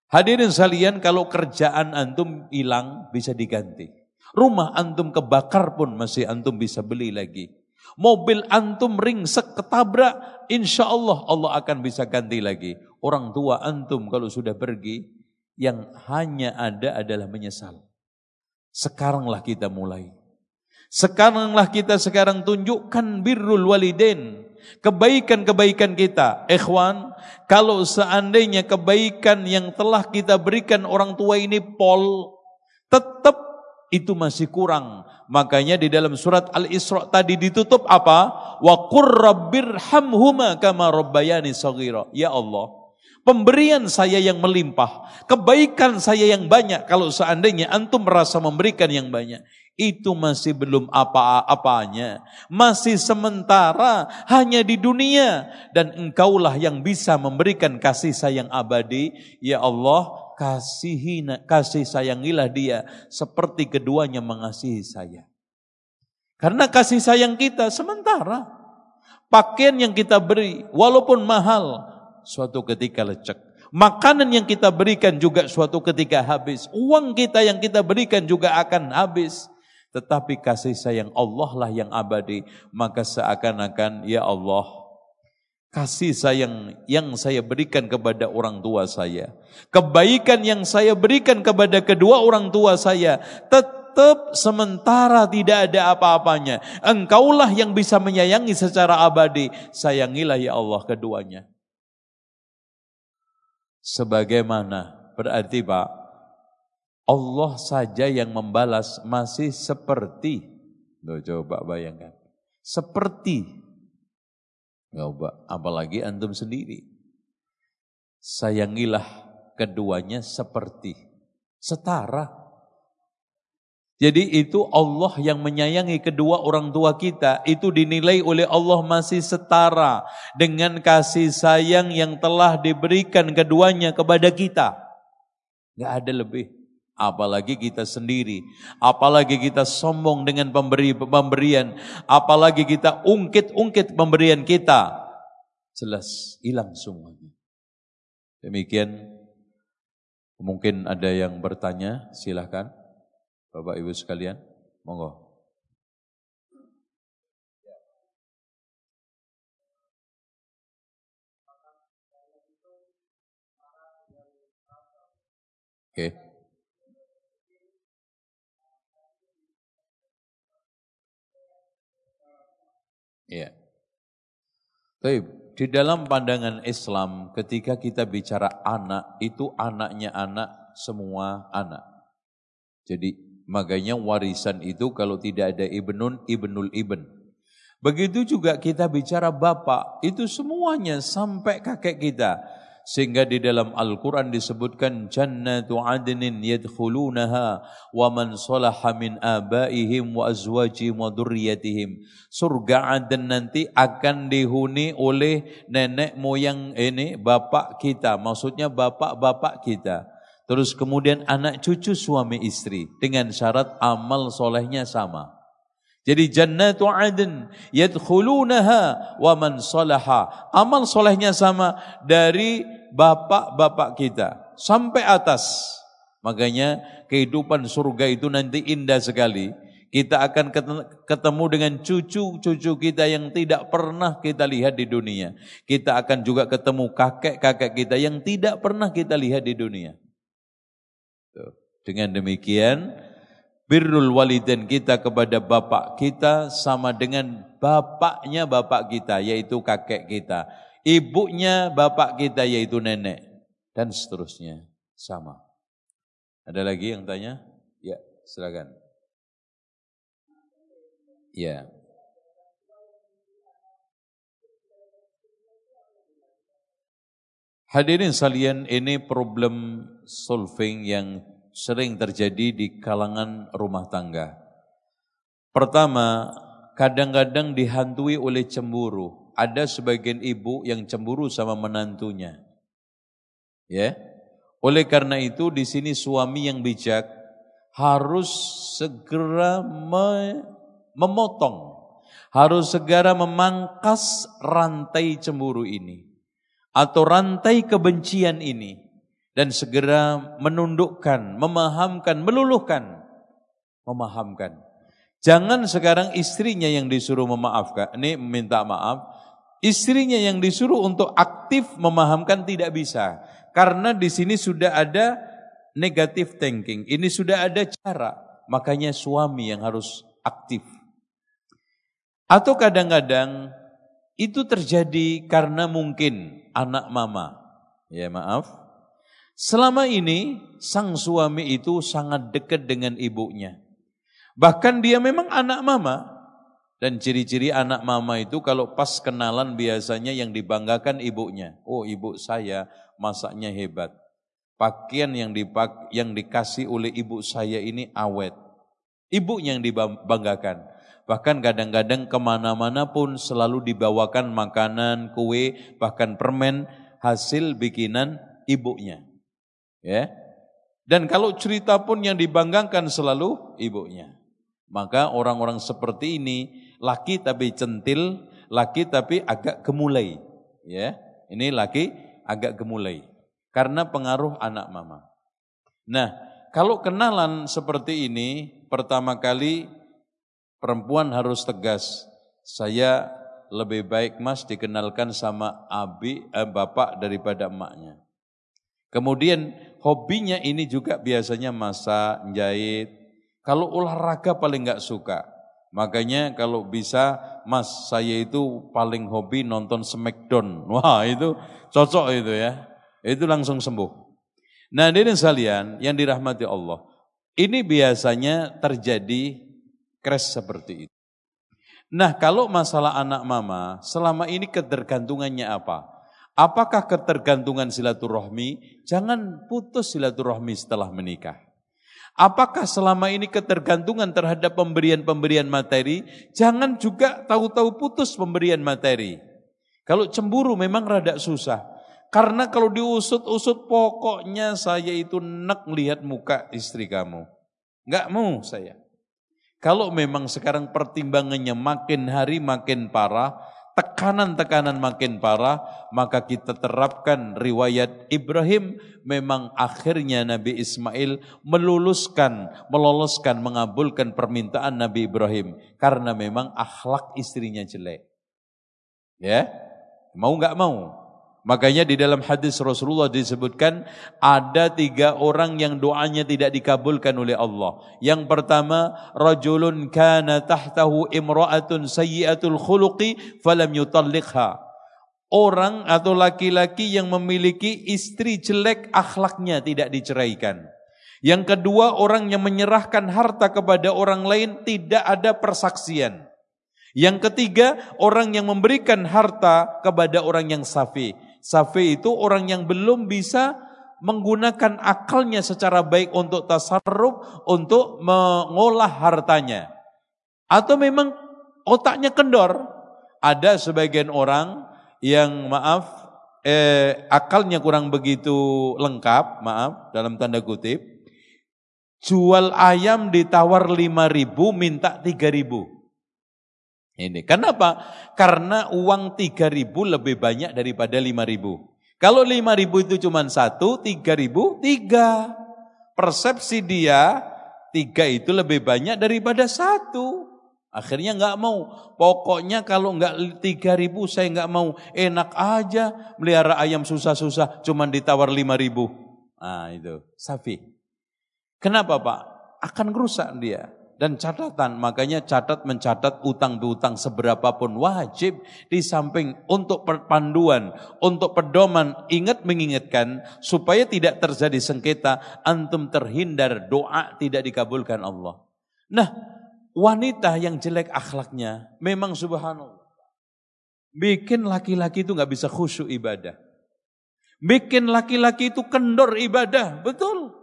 Speaker 1: Hadirin sekalian, kalau kerjaan antum hilang bisa diganti. Rumah antum kebakar pun masih antum bisa beli lagi. Mobil antum ringsek ketabrak, insya Allah Allah akan bisa ganti lagi. Orang tua antum kalau sudah pergi, yang hanya ada adalah menyesal. Sekaranglah kita mulai. Sekaranglah kita sekarang tunjukkan birrul walidain. Kebaikan-kebaikan kita. Ikhwan, kalau seandainya kebaikan yang telah kita berikan orang tua ini pol, tetap itu masih kurang. Makanya di dalam surat Al-Isra tadi ditutup apa? Wa qur rabbirhamhuma kama rabbayani saghira. Ya Allah, Pemberian saya yang melimpah, kebaikan saya yang banyak. Kalau seandainya antum merasa memberikan yang banyak, itu masih belum apa-apanya. Masih sementara hanya di dunia. Dan engkaulah yang bisa memberikan kasih sayang abadi. Ya Allah, kasihi, kasih sayangilah dia seperti keduanya mengasihi saya. Karena kasih sayang kita sementara. Pakaian yang kita beri, walaupun mahal, suatu ketika lecek. Makanan yang kita berikan juga suatu ketika habis. Uang kita yang kita berikan juga akan habis. Tetapi kasih sayang Allah lah yang abadi. Maka seakan-akan ya Allah kasih sayang yang saya berikan kepada orang tua saya. Kebaikan yang saya berikan kepada kedua orang tua saya. Tetap sementara tidak ada apa-apanya. Engkaulah yang bisa menyayangi secara abadi. Sayangilah ya Allah keduanya. Sebagaimana? Berarti Pak, Allah saja yang membalas masih seperti, Loh, coba bayangkan, seperti, coba apalagi antum sendiri. Sayangilah keduanya seperti, setara. Jadi itu Allah yang menyayangi kedua orang tua kita. Itu dinilai oleh Allah masih setara dengan kasih sayang yang telah diberikan keduanya kepada kita. Gak ada lebih. Apalagi kita sendiri. Apalagi kita sombong dengan pemberi pemberian. Apalagi kita ungkit-ungkit pemberian kita. Jelas hilang semuanya. Demikian. Mungkin ada yang bertanya, silahkan. Bapak Ibu sekalian, monggo. Oke. Okay. Iya. Baik, di dalam pandangan Islam ketika kita bicara anak, itu anaknya anak, semua anak. Jadi Makanya warisan itu kalau tidak ada ibnun, ibnul ibn. Begitu juga kita bicara bapak, itu semuanya sampai kakek kita. Sehingga di dalam Al-Quran disebutkan jannatu adnin yadkhulunaha wa man salaha min abaihim wa azwajihim wa durriyatihim. Surga nanti akan dihuni oleh nenek moyang ini bapak kita. Maksudnya bapak-bapak kita Terus kemudian anak cucu suami istri dengan syarat amal solehnya sama. Jadi jannatu adn yadkhulunaha wa man salaha. Amal solehnya sama dari bapak-bapak kita sampai atas. Makanya kehidupan surga itu nanti indah sekali. Kita akan ketemu dengan cucu-cucu kita yang tidak pernah kita lihat di dunia. Kita akan juga ketemu kakek-kakek kita yang tidak pernah kita lihat di dunia. Dengan demikian, birrul walidain kita kepada bapak kita sama dengan bapaknya bapak kita, yaitu kakek kita. Ibunya bapak kita, yaitu nenek. Dan seterusnya, sama. Ada lagi yang tanya? Ya, silakan. Ya. Hadirin salian ini problem solving yang sering terjadi di kalangan rumah tangga. Pertama, kadang-kadang dihantui oleh cemburu. Ada sebagian ibu yang cemburu sama menantunya. Ya. Oleh karena itu di sini suami yang bijak harus segera me memotong, harus segera memangkas rantai cemburu ini atau rantai kebencian ini dan segera menundukkan, memahamkan, meluluhkan, memahamkan. Jangan sekarang istrinya yang disuruh memaafkan, ini minta maaf, istrinya yang disuruh untuk aktif memahamkan tidak bisa. Karena di sini sudah ada negative thinking, ini sudah ada cara, makanya suami yang harus aktif. Atau kadang-kadang itu terjadi karena mungkin anak mama. Ya maaf. Selama ini sang suami itu sangat dekat dengan ibunya. Bahkan dia memang anak mama. Dan ciri-ciri anak mama itu kalau pas kenalan biasanya yang dibanggakan ibunya. Oh ibu saya masaknya hebat. Pakaian yang dipak yang dikasih oleh ibu saya ini awet. Ibu yang dibanggakan. Bahkan kadang-kadang ke mana-mana pun selalu dibawakan makanan, kue, bahkan permen hasil bikinan ibunya. Ya. Dan kalau cerita pun yang dibanggakan selalu ibunya. Maka orang-orang seperti ini laki tapi centil, laki tapi agak gemulai. Ya. Ini laki agak gemulai karena pengaruh anak mama. Nah, kalau kenalan seperti ini pertama kali Perempuan harus tegas. Saya lebih baik mas dikenalkan sama abi eh, bapak daripada emaknya. Kemudian hobinya ini juga biasanya masak, jahit. Kalau olahraga paling nggak suka. Makanya kalau bisa mas saya itu paling hobi nonton Smackdown. <laughs> Wah itu cocok itu ya. Itu langsung sembuh. Nah ini sekalian yang dirahmati Allah. Ini biasanya terjadi crash seperti itu. Nah kalau masalah anak mama, selama ini ketergantungannya apa? Apakah ketergantungan silaturahmi? Jangan putus silaturahmi setelah menikah. Apakah selama ini ketergantungan terhadap pemberian-pemberian materi? Jangan juga tahu-tahu putus pemberian materi. Kalau cemburu memang rada susah. Karena kalau diusut-usut pokoknya saya itu nek lihat muka istri kamu. Enggak mau saya. Kalau memang sekarang pertimbangannya makin hari makin parah, tekanan-tekanan makin parah, maka kita terapkan riwayat Ibrahim memang akhirnya Nabi Ismail meluluskan, meloloskan, mengabulkan permintaan Nabi Ibrahim karena memang akhlak istrinya jelek. Ya, mau nggak mau? Makanya di dalam hadis Rasulullah disebutkan ada tiga orang yang doanya tidak dikabulkan oleh Allah. Yang pertama, rajulun kana tahtahu imra'atun sayyi'atul khuluqi falam yutalliqha. Orang atau laki-laki yang memiliki istri jelek akhlaknya tidak diceraikan. Yang kedua, orang yang menyerahkan harta kepada orang lain tidak ada persaksian. Yang ketiga, orang yang memberikan harta kepada orang yang safi. Safi itu orang yang belum bisa menggunakan akalnya secara baik untuk tasarruf, untuk mengolah hartanya. Atau memang otaknya kendor. Ada sebagian orang yang maaf, eh, akalnya kurang begitu lengkap, maaf, dalam tanda kutip. Jual ayam ditawar lima ribu, minta tiga ribu. Ini kenapa? Karena uang 3000 lebih banyak daripada 5000. Kalau 5000 itu cuma satu, 3000 tiga. Persepsi dia tiga itu lebih banyak daripada satu. Akhirnya nggak mau. Pokoknya kalau nggak tiga ribu saya nggak mau. Enak aja melihara ayam susah-susah, cuman ditawar lima ribu. Nah itu safi. Kenapa pak? Akan rusak dia. Dan catatan, makanya catat mencatat utang piutang seberapapun wajib di samping untuk perpanduan, untuk pedoman, ingat mengingatkan supaya tidak terjadi sengketa, antum terhindar doa tidak dikabulkan Allah. Nah, wanita yang jelek akhlaknya memang subhanallah. Bikin laki-laki itu nggak bisa khusyuk ibadah. Bikin laki-laki itu kendor ibadah, betul.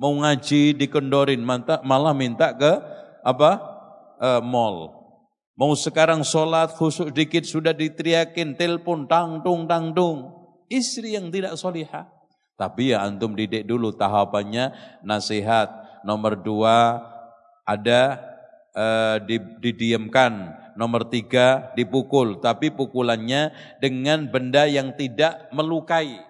Speaker 1: Mau ngaji dikendorin, malah minta ke apa uh, mall. Mau sekarang sholat khusus dikit sudah diteriakin telepon tang tung tang. Istri yang tidak solihah. Tapi ya antum didik dulu tahapannya nasihat. Nomor dua ada uh, didiamkan. Nomor tiga dipukul. Tapi pukulannya dengan benda yang tidak melukai.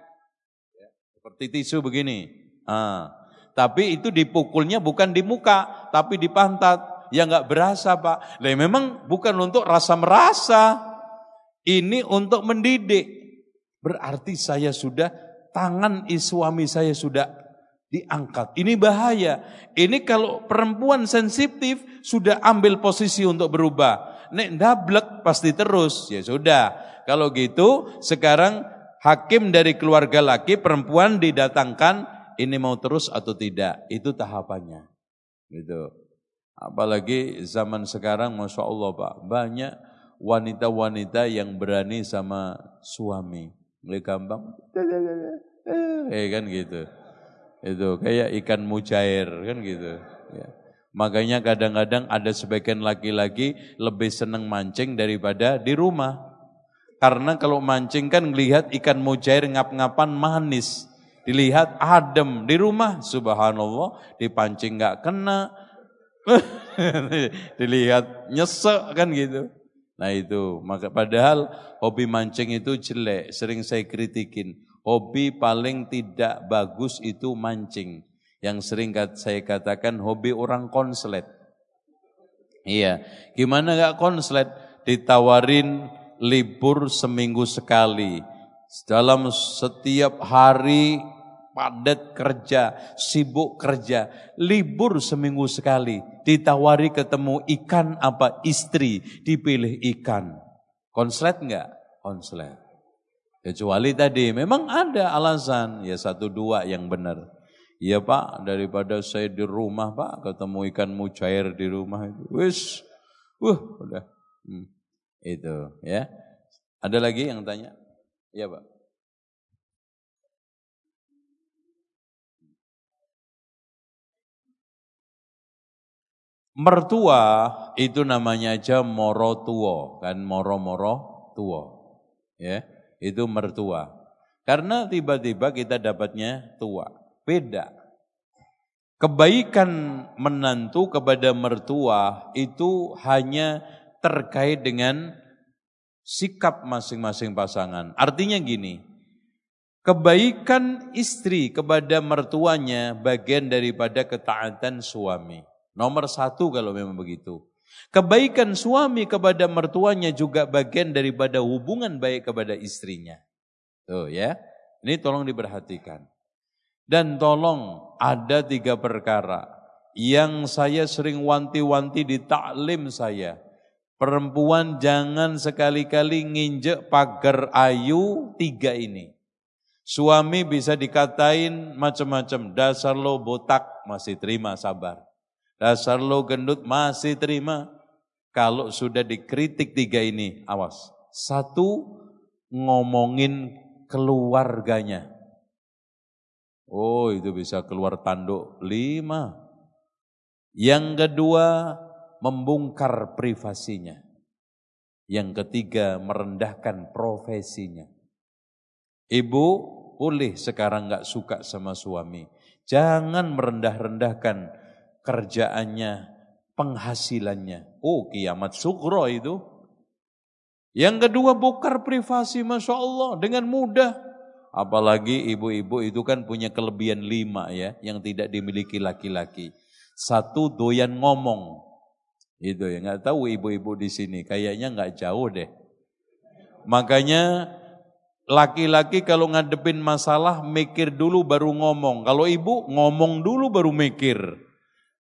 Speaker 1: Seperti tisu begini. Ah. Tapi itu dipukulnya bukan di muka, tapi di pantat. Ya nggak berasa pak. Lah memang bukan untuk rasa merasa. Ini untuk mendidik. Berarti saya sudah, tangan suami saya sudah diangkat. Ini bahaya. Ini kalau perempuan sensitif sudah ambil posisi untuk berubah. Nek dablek pasti terus. Ya sudah. Kalau gitu sekarang hakim dari keluarga laki perempuan didatangkan ini mau terus atau tidak, itu tahapannya. Gitu. Apalagi zaman sekarang Masya Allah Pak, banyak wanita-wanita yang berani sama suami. Mulai gampang, eh kan gitu. Itu kayak ikan mujair kan gitu. Ya. Makanya kadang-kadang ada sebagian laki-laki lebih senang mancing daripada di rumah. Karena kalau mancing kan melihat ikan mujair ngap-ngapan manis. Dilihat adem di rumah, subhanallah, dipancing nggak kena. <laughs> Dilihat nyesek kan gitu. Nah itu, maka padahal hobi mancing itu jelek, sering saya kritikin. Hobi paling tidak bagus itu mancing. Yang sering saya katakan hobi orang konslet. Iya, gimana gak konslet? Ditawarin libur seminggu sekali dalam setiap hari padat kerja, sibuk kerja, libur seminggu sekali, ditawari ketemu ikan apa istri, dipilih ikan. Konslet enggak? Konslet. Kecuali tadi memang ada alasan, ya satu dua yang benar. Iya pak, daripada saya di rumah pak, ketemu ikan mujair di rumah itu. Wis, wah udah. Hmm, itu ya. Ada lagi yang tanya? Iya Pak. Mertua itu namanya aja moro tuo, kan moro-moro tuo. Ya, itu mertua. Karena tiba-tiba kita dapatnya tua. Beda. Kebaikan menantu kepada mertua itu hanya terkait dengan sikap masing-masing pasangan. Artinya gini, kebaikan istri kepada mertuanya bagian daripada ketaatan suami. Nomor satu kalau memang begitu. Kebaikan suami kepada mertuanya juga bagian daripada hubungan baik kepada istrinya. Tuh ya, ini tolong diperhatikan. Dan tolong ada tiga perkara yang saya sering wanti-wanti di taklim saya Perempuan jangan sekali-kali nginjek pagar ayu tiga ini. Suami bisa dikatain macam-macam. Dasar lo botak masih terima sabar. Dasar lo gendut masih terima. Kalau sudah dikritik tiga ini, awas. Satu, ngomongin keluarganya. Oh itu bisa keluar tanduk lima. Yang kedua, membongkar privasinya. Yang ketiga, merendahkan profesinya. Ibu boleh sekarang nggak suka sama suami. Jangan merendah-rendahkan kerjaannya, penghasilannya. Oh kiamat sukro itu. Yang kedua bongkar privasi Masya Allah dengan mudah. Apalagi ibu-ibu itu kan punya kelebihan lima ya, yang tidak dimiliki laki-laki. Satu doyan ngomong. Itu ya, nggak tahu ibu-ibu di sini, kayaknya nggak jauh deh. Makanya laki-laki kalau ngadepin masalah mikir dulu baru ngomong. Kalau ibu ngomong dulu baru mikir.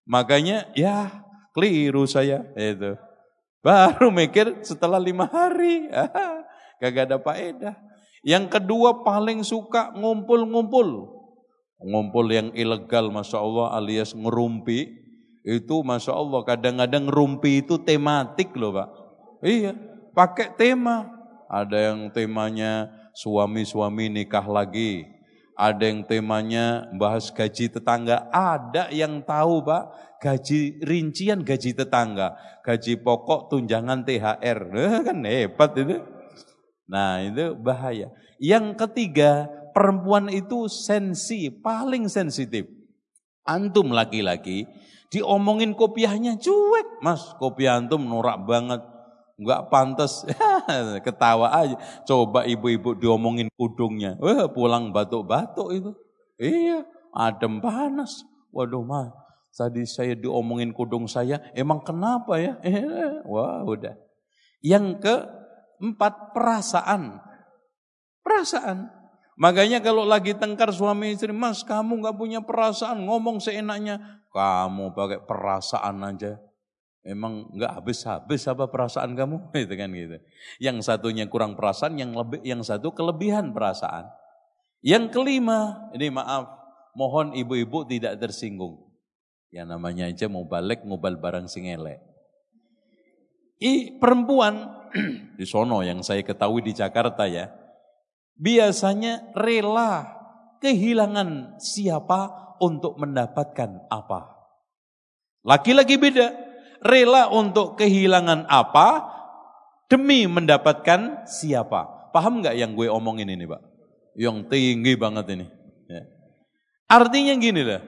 Speaker 1: Makanya ya keliru saya itu. Baru mikir setelah lima hari. <laughs> Gak ada faedah. Yang kedua paling suka ngumpul-ngumpul. Ngumpul yang ilegal Masya Allah alias ngerumpi. Itu Masya Allah kadang-kadang ngerumpi itu tematik loh Pak. Iya pakai tema. Ada yang temanya suami-suami nikah lagi. Ada yang temanya bahas gaji tetangga. Ada yang tahu Pak gaji rincian gaji tetangga. Gaji pokok tunjangan THR. <laughs> kan hebat itu. Nah itu bahaya. Yang ketiga, perempuan itu sensi, paling sensitif. Antum laki-laki, diomongin kopiahnya cuek. Mas, kopiah antum norak banget. Enggak pantas, <laughs> ketawa aja. Coba ibu-ibu diomongin kudungnya. Wah, pulang batuk-batuk itu. Iya, adem panas. Waduh mah, tadi saya diomongin kudung saya, emang kenapa ya? <laughs> Wah, udah. Yang ke Empat, perasaan. Perasaan. Makanya kalau lagi tengkar suami istri, mas kamu gak punya perasaan, ngomong seenaknya. Kamu pakai perasaan aja. Emang gak habis-habis apa perasaan kamu? <laughs> Itu kan gitu. Yang satunya kurang perasaan, yang lebih, yang satu kelebihan perasaan. Yang kelima, ini maaf, mohon ibu-ibu tidak tersinggung. Yang namanya aja mau balik, ngubal barang singele. I perempuan <clears throat> di sono yang saya ketahui di Jakarta ya, biasanya rela kehilangan siapa untuk mendapatkan apa. Laki-laki beda, rela untuk kehilangan apa demi mendapatkan siapa. Paham nggak yang gue omongin ini Pak? Yang tinggi banget ini. Ya. Artinya gini lah,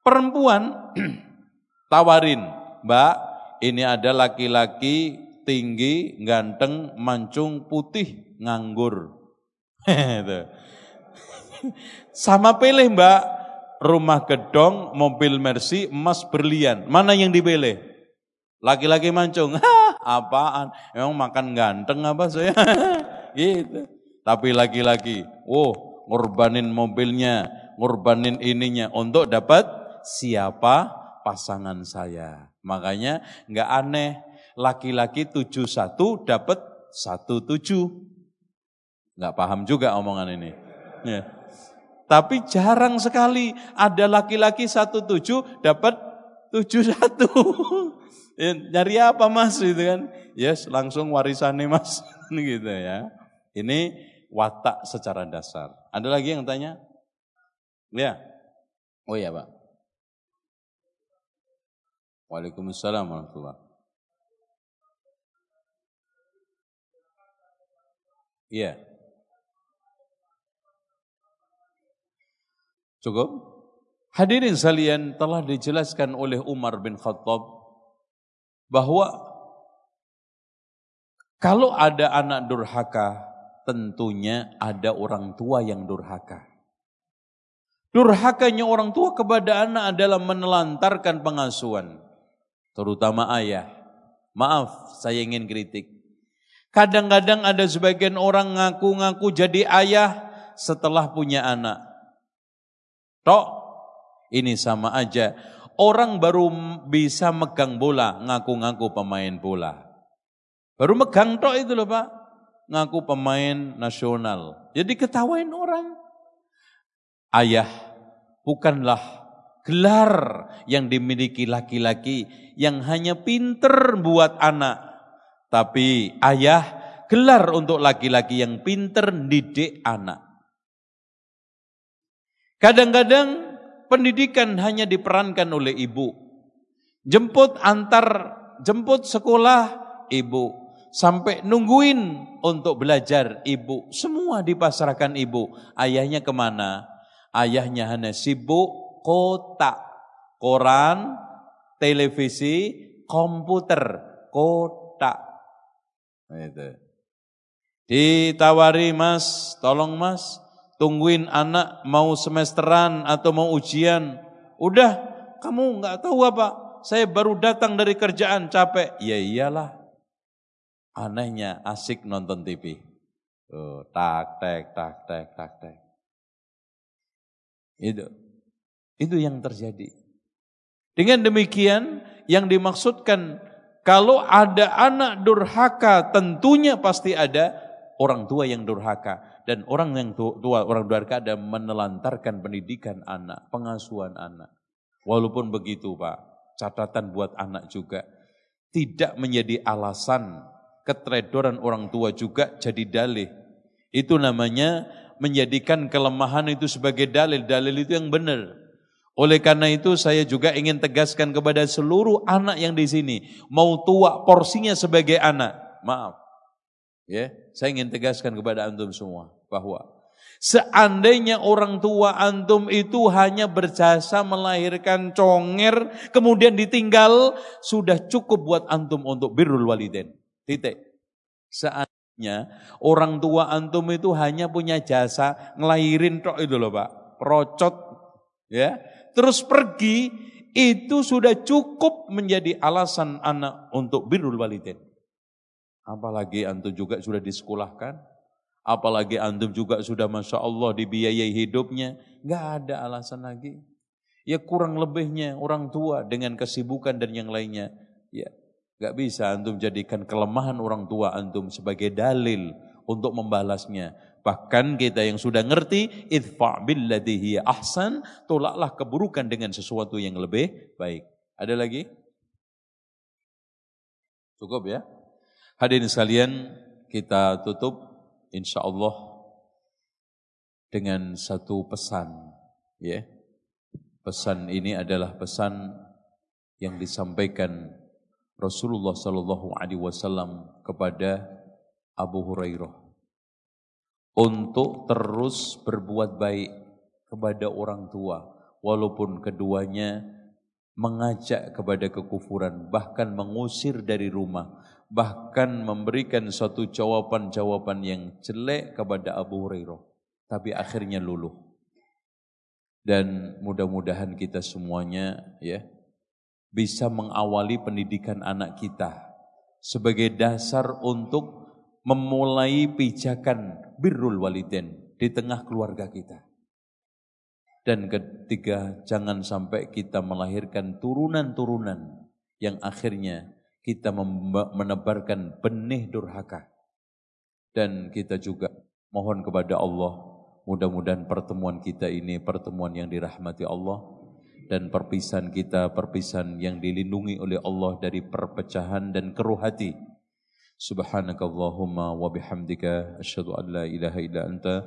Speaker 1: perempuan <clears throat> tawarin, Mbak, ini ada laki-laki tinggi, ganteng, mancung, putih, nganggur. <laughs> <laughs> Sama pilih mbak, rumah gedong, mobil mercy, emas berlian. Mana yang dipilih? Laki-laki mancung, <laughs> apaan? Emang makan ganteng apa saya? <laughs> gitu. Tapi laki-laki, oh ngorbanin mobilnya, ngorbanin ininya untuk dapat siapa pasangan saya. Makanya nggak aneh laki-laki tujuh satu dapat satu tujuh. Nggak paham juga omongan ini. Ya. Tapi jarang sekali ada laki-laki satu tujuh dapat tujuh satu. <laughs> ya, nyari apa mas gitu kan? Yes, langsung warisannya mas. <laughs> gitu ya. Ini watak secara dasar. Ada lagi yang tanya? Ya. Oh iya pak. Waalaikumsalam warahmatullahi Iya. Cukup? Hadirin sekalian telah dijelaskan oleh Umar bin Khattab bahwa kalau ada anak durhaka, tentunya ada orang tua yang durhaka. Durhakanya orang tua kepada anak adalah menelantarkan pengasuhan, terutama ayah. Maaf, saya ingin kritik. Kadang-kadang ada sebagian orang ngaku-ngaku jadi ayah setelah punya anak. Tok, ini sama aja. Orang baru bisa megang bola, ngaku-ngaku pemain bola. Baru megang tok itu loh Pak. Ngaku pemain nasional. Jadi ketawain orang. Ayah bukanlah gelar yang dimiliki laki-laki yang hanya pinter buat anak tapi ayah gelar untuk laki-laki yang pinter didik anak. Kadang-kadang pendidikan hanya diperankan oleh ibu. Jemput antar, jemput sekolah ibu. Sampai nungguin untuk belajar ibu. Semua dipasrahkan ibu. Ayahnya ke mana? Ayahnya hanya sibuk kota. Koran, televisi, komputer, kota. Itu. Ditawari mas, tolong mas, tungguin anak mau semesteran atau mau ujian. Udah, kamu nggak tahu apa? Saya baru datang dari kerjaan capek. Ya iyalah. Anehnya asik nonton TV. Oh, tak tek tak tek tak tek. Itu. Itu yang terjadi. Dengan demikian yang dimaksudkan kalau ada anak durhaka tentunya pasti ada orang tua yang durhaka dan orang yang tua orang durhaka ada menelantarkan pendidikan anak, pengasuhan anak. Walaupun begitu, Pak, catatan buat anak juga tidak menjadi alasan ketredoran orang tua juga jadi dalih. Itu namanya menjadikan kelemahan itu sebagai dalil. Dalil itu yang benar. Oleh karena itu saya juga ingin tegaskan kepada seluruh anak yang di sini. Mau tua porsinya sebagai anak. Maaf. Ya, saya ingin tegaskan kepada antum semua bahwa seandainya orang tua antum itu hanya berjasa melahirkan conger kemudian ditinggal sudah cukup buat antum untuk birrul waliden. Titik. Seandainya orang tua antum itu hanya punya jasa ngelahirin tok itu loh Pak. Procot ya. Terus pergi itu sudah cukup menjadi alasan anak untuk birrul waliden. Apalagi antum juga sudah disekolahkan. Apalagi antum juga sudah Masya Allah dibiayai hidupnya. Nggak ada alasan lagi. Ya kurang lebihnya orang tua dengan kesibukan dan yang lainnya. Ya nggak bisa antum jadikan kelemahan orang tua antum sebagai dalil untuk membalasnya. Bahkan kita yang sudah ngerti, idfa billadhi ahsan, tolaklah keburukan dengan sesuatu yang lebih baik. Ada lagi? Cukup ya? Hadirin sekalian, kita tutup insya Allah dengan satu pesan. Ya, pesan ini adalah pesan yang disampaikan Rasulullah Sallallahu Alaihi Wasallam kepada Abu Hurairah untuk terus berbuat baik kepada orang tua, walaupun keduanya mengajak kepada kekufuran, bahkan mengusir dari rumah, bahkan memberikan suatu jawaban-jawaban yang jelek kepada Abu Hurairah tapi akhirnya luluh dan mudah-mudahan kita semuanya ya bisa mengawali pendidikan anak kita sebagai dasar untuk memulai pijakan birrul waliden di tengah keluarga kita. Dan ketiga, jangan sampai kita melahirkan turunan-turunan yang akhirnya kita menebarkan benih durhaka. Dan kita juga mohon kepada Allah, mudah-mudahan pertemuan kita ini pertemuan yang dirahmati Allah dan perpisahan kita perpisahan yang dilindungi oleh Allah dari perpecahan dan keruh hati. Subhanakallahumma wa bihamdika asyhadu an la ilaha illa anta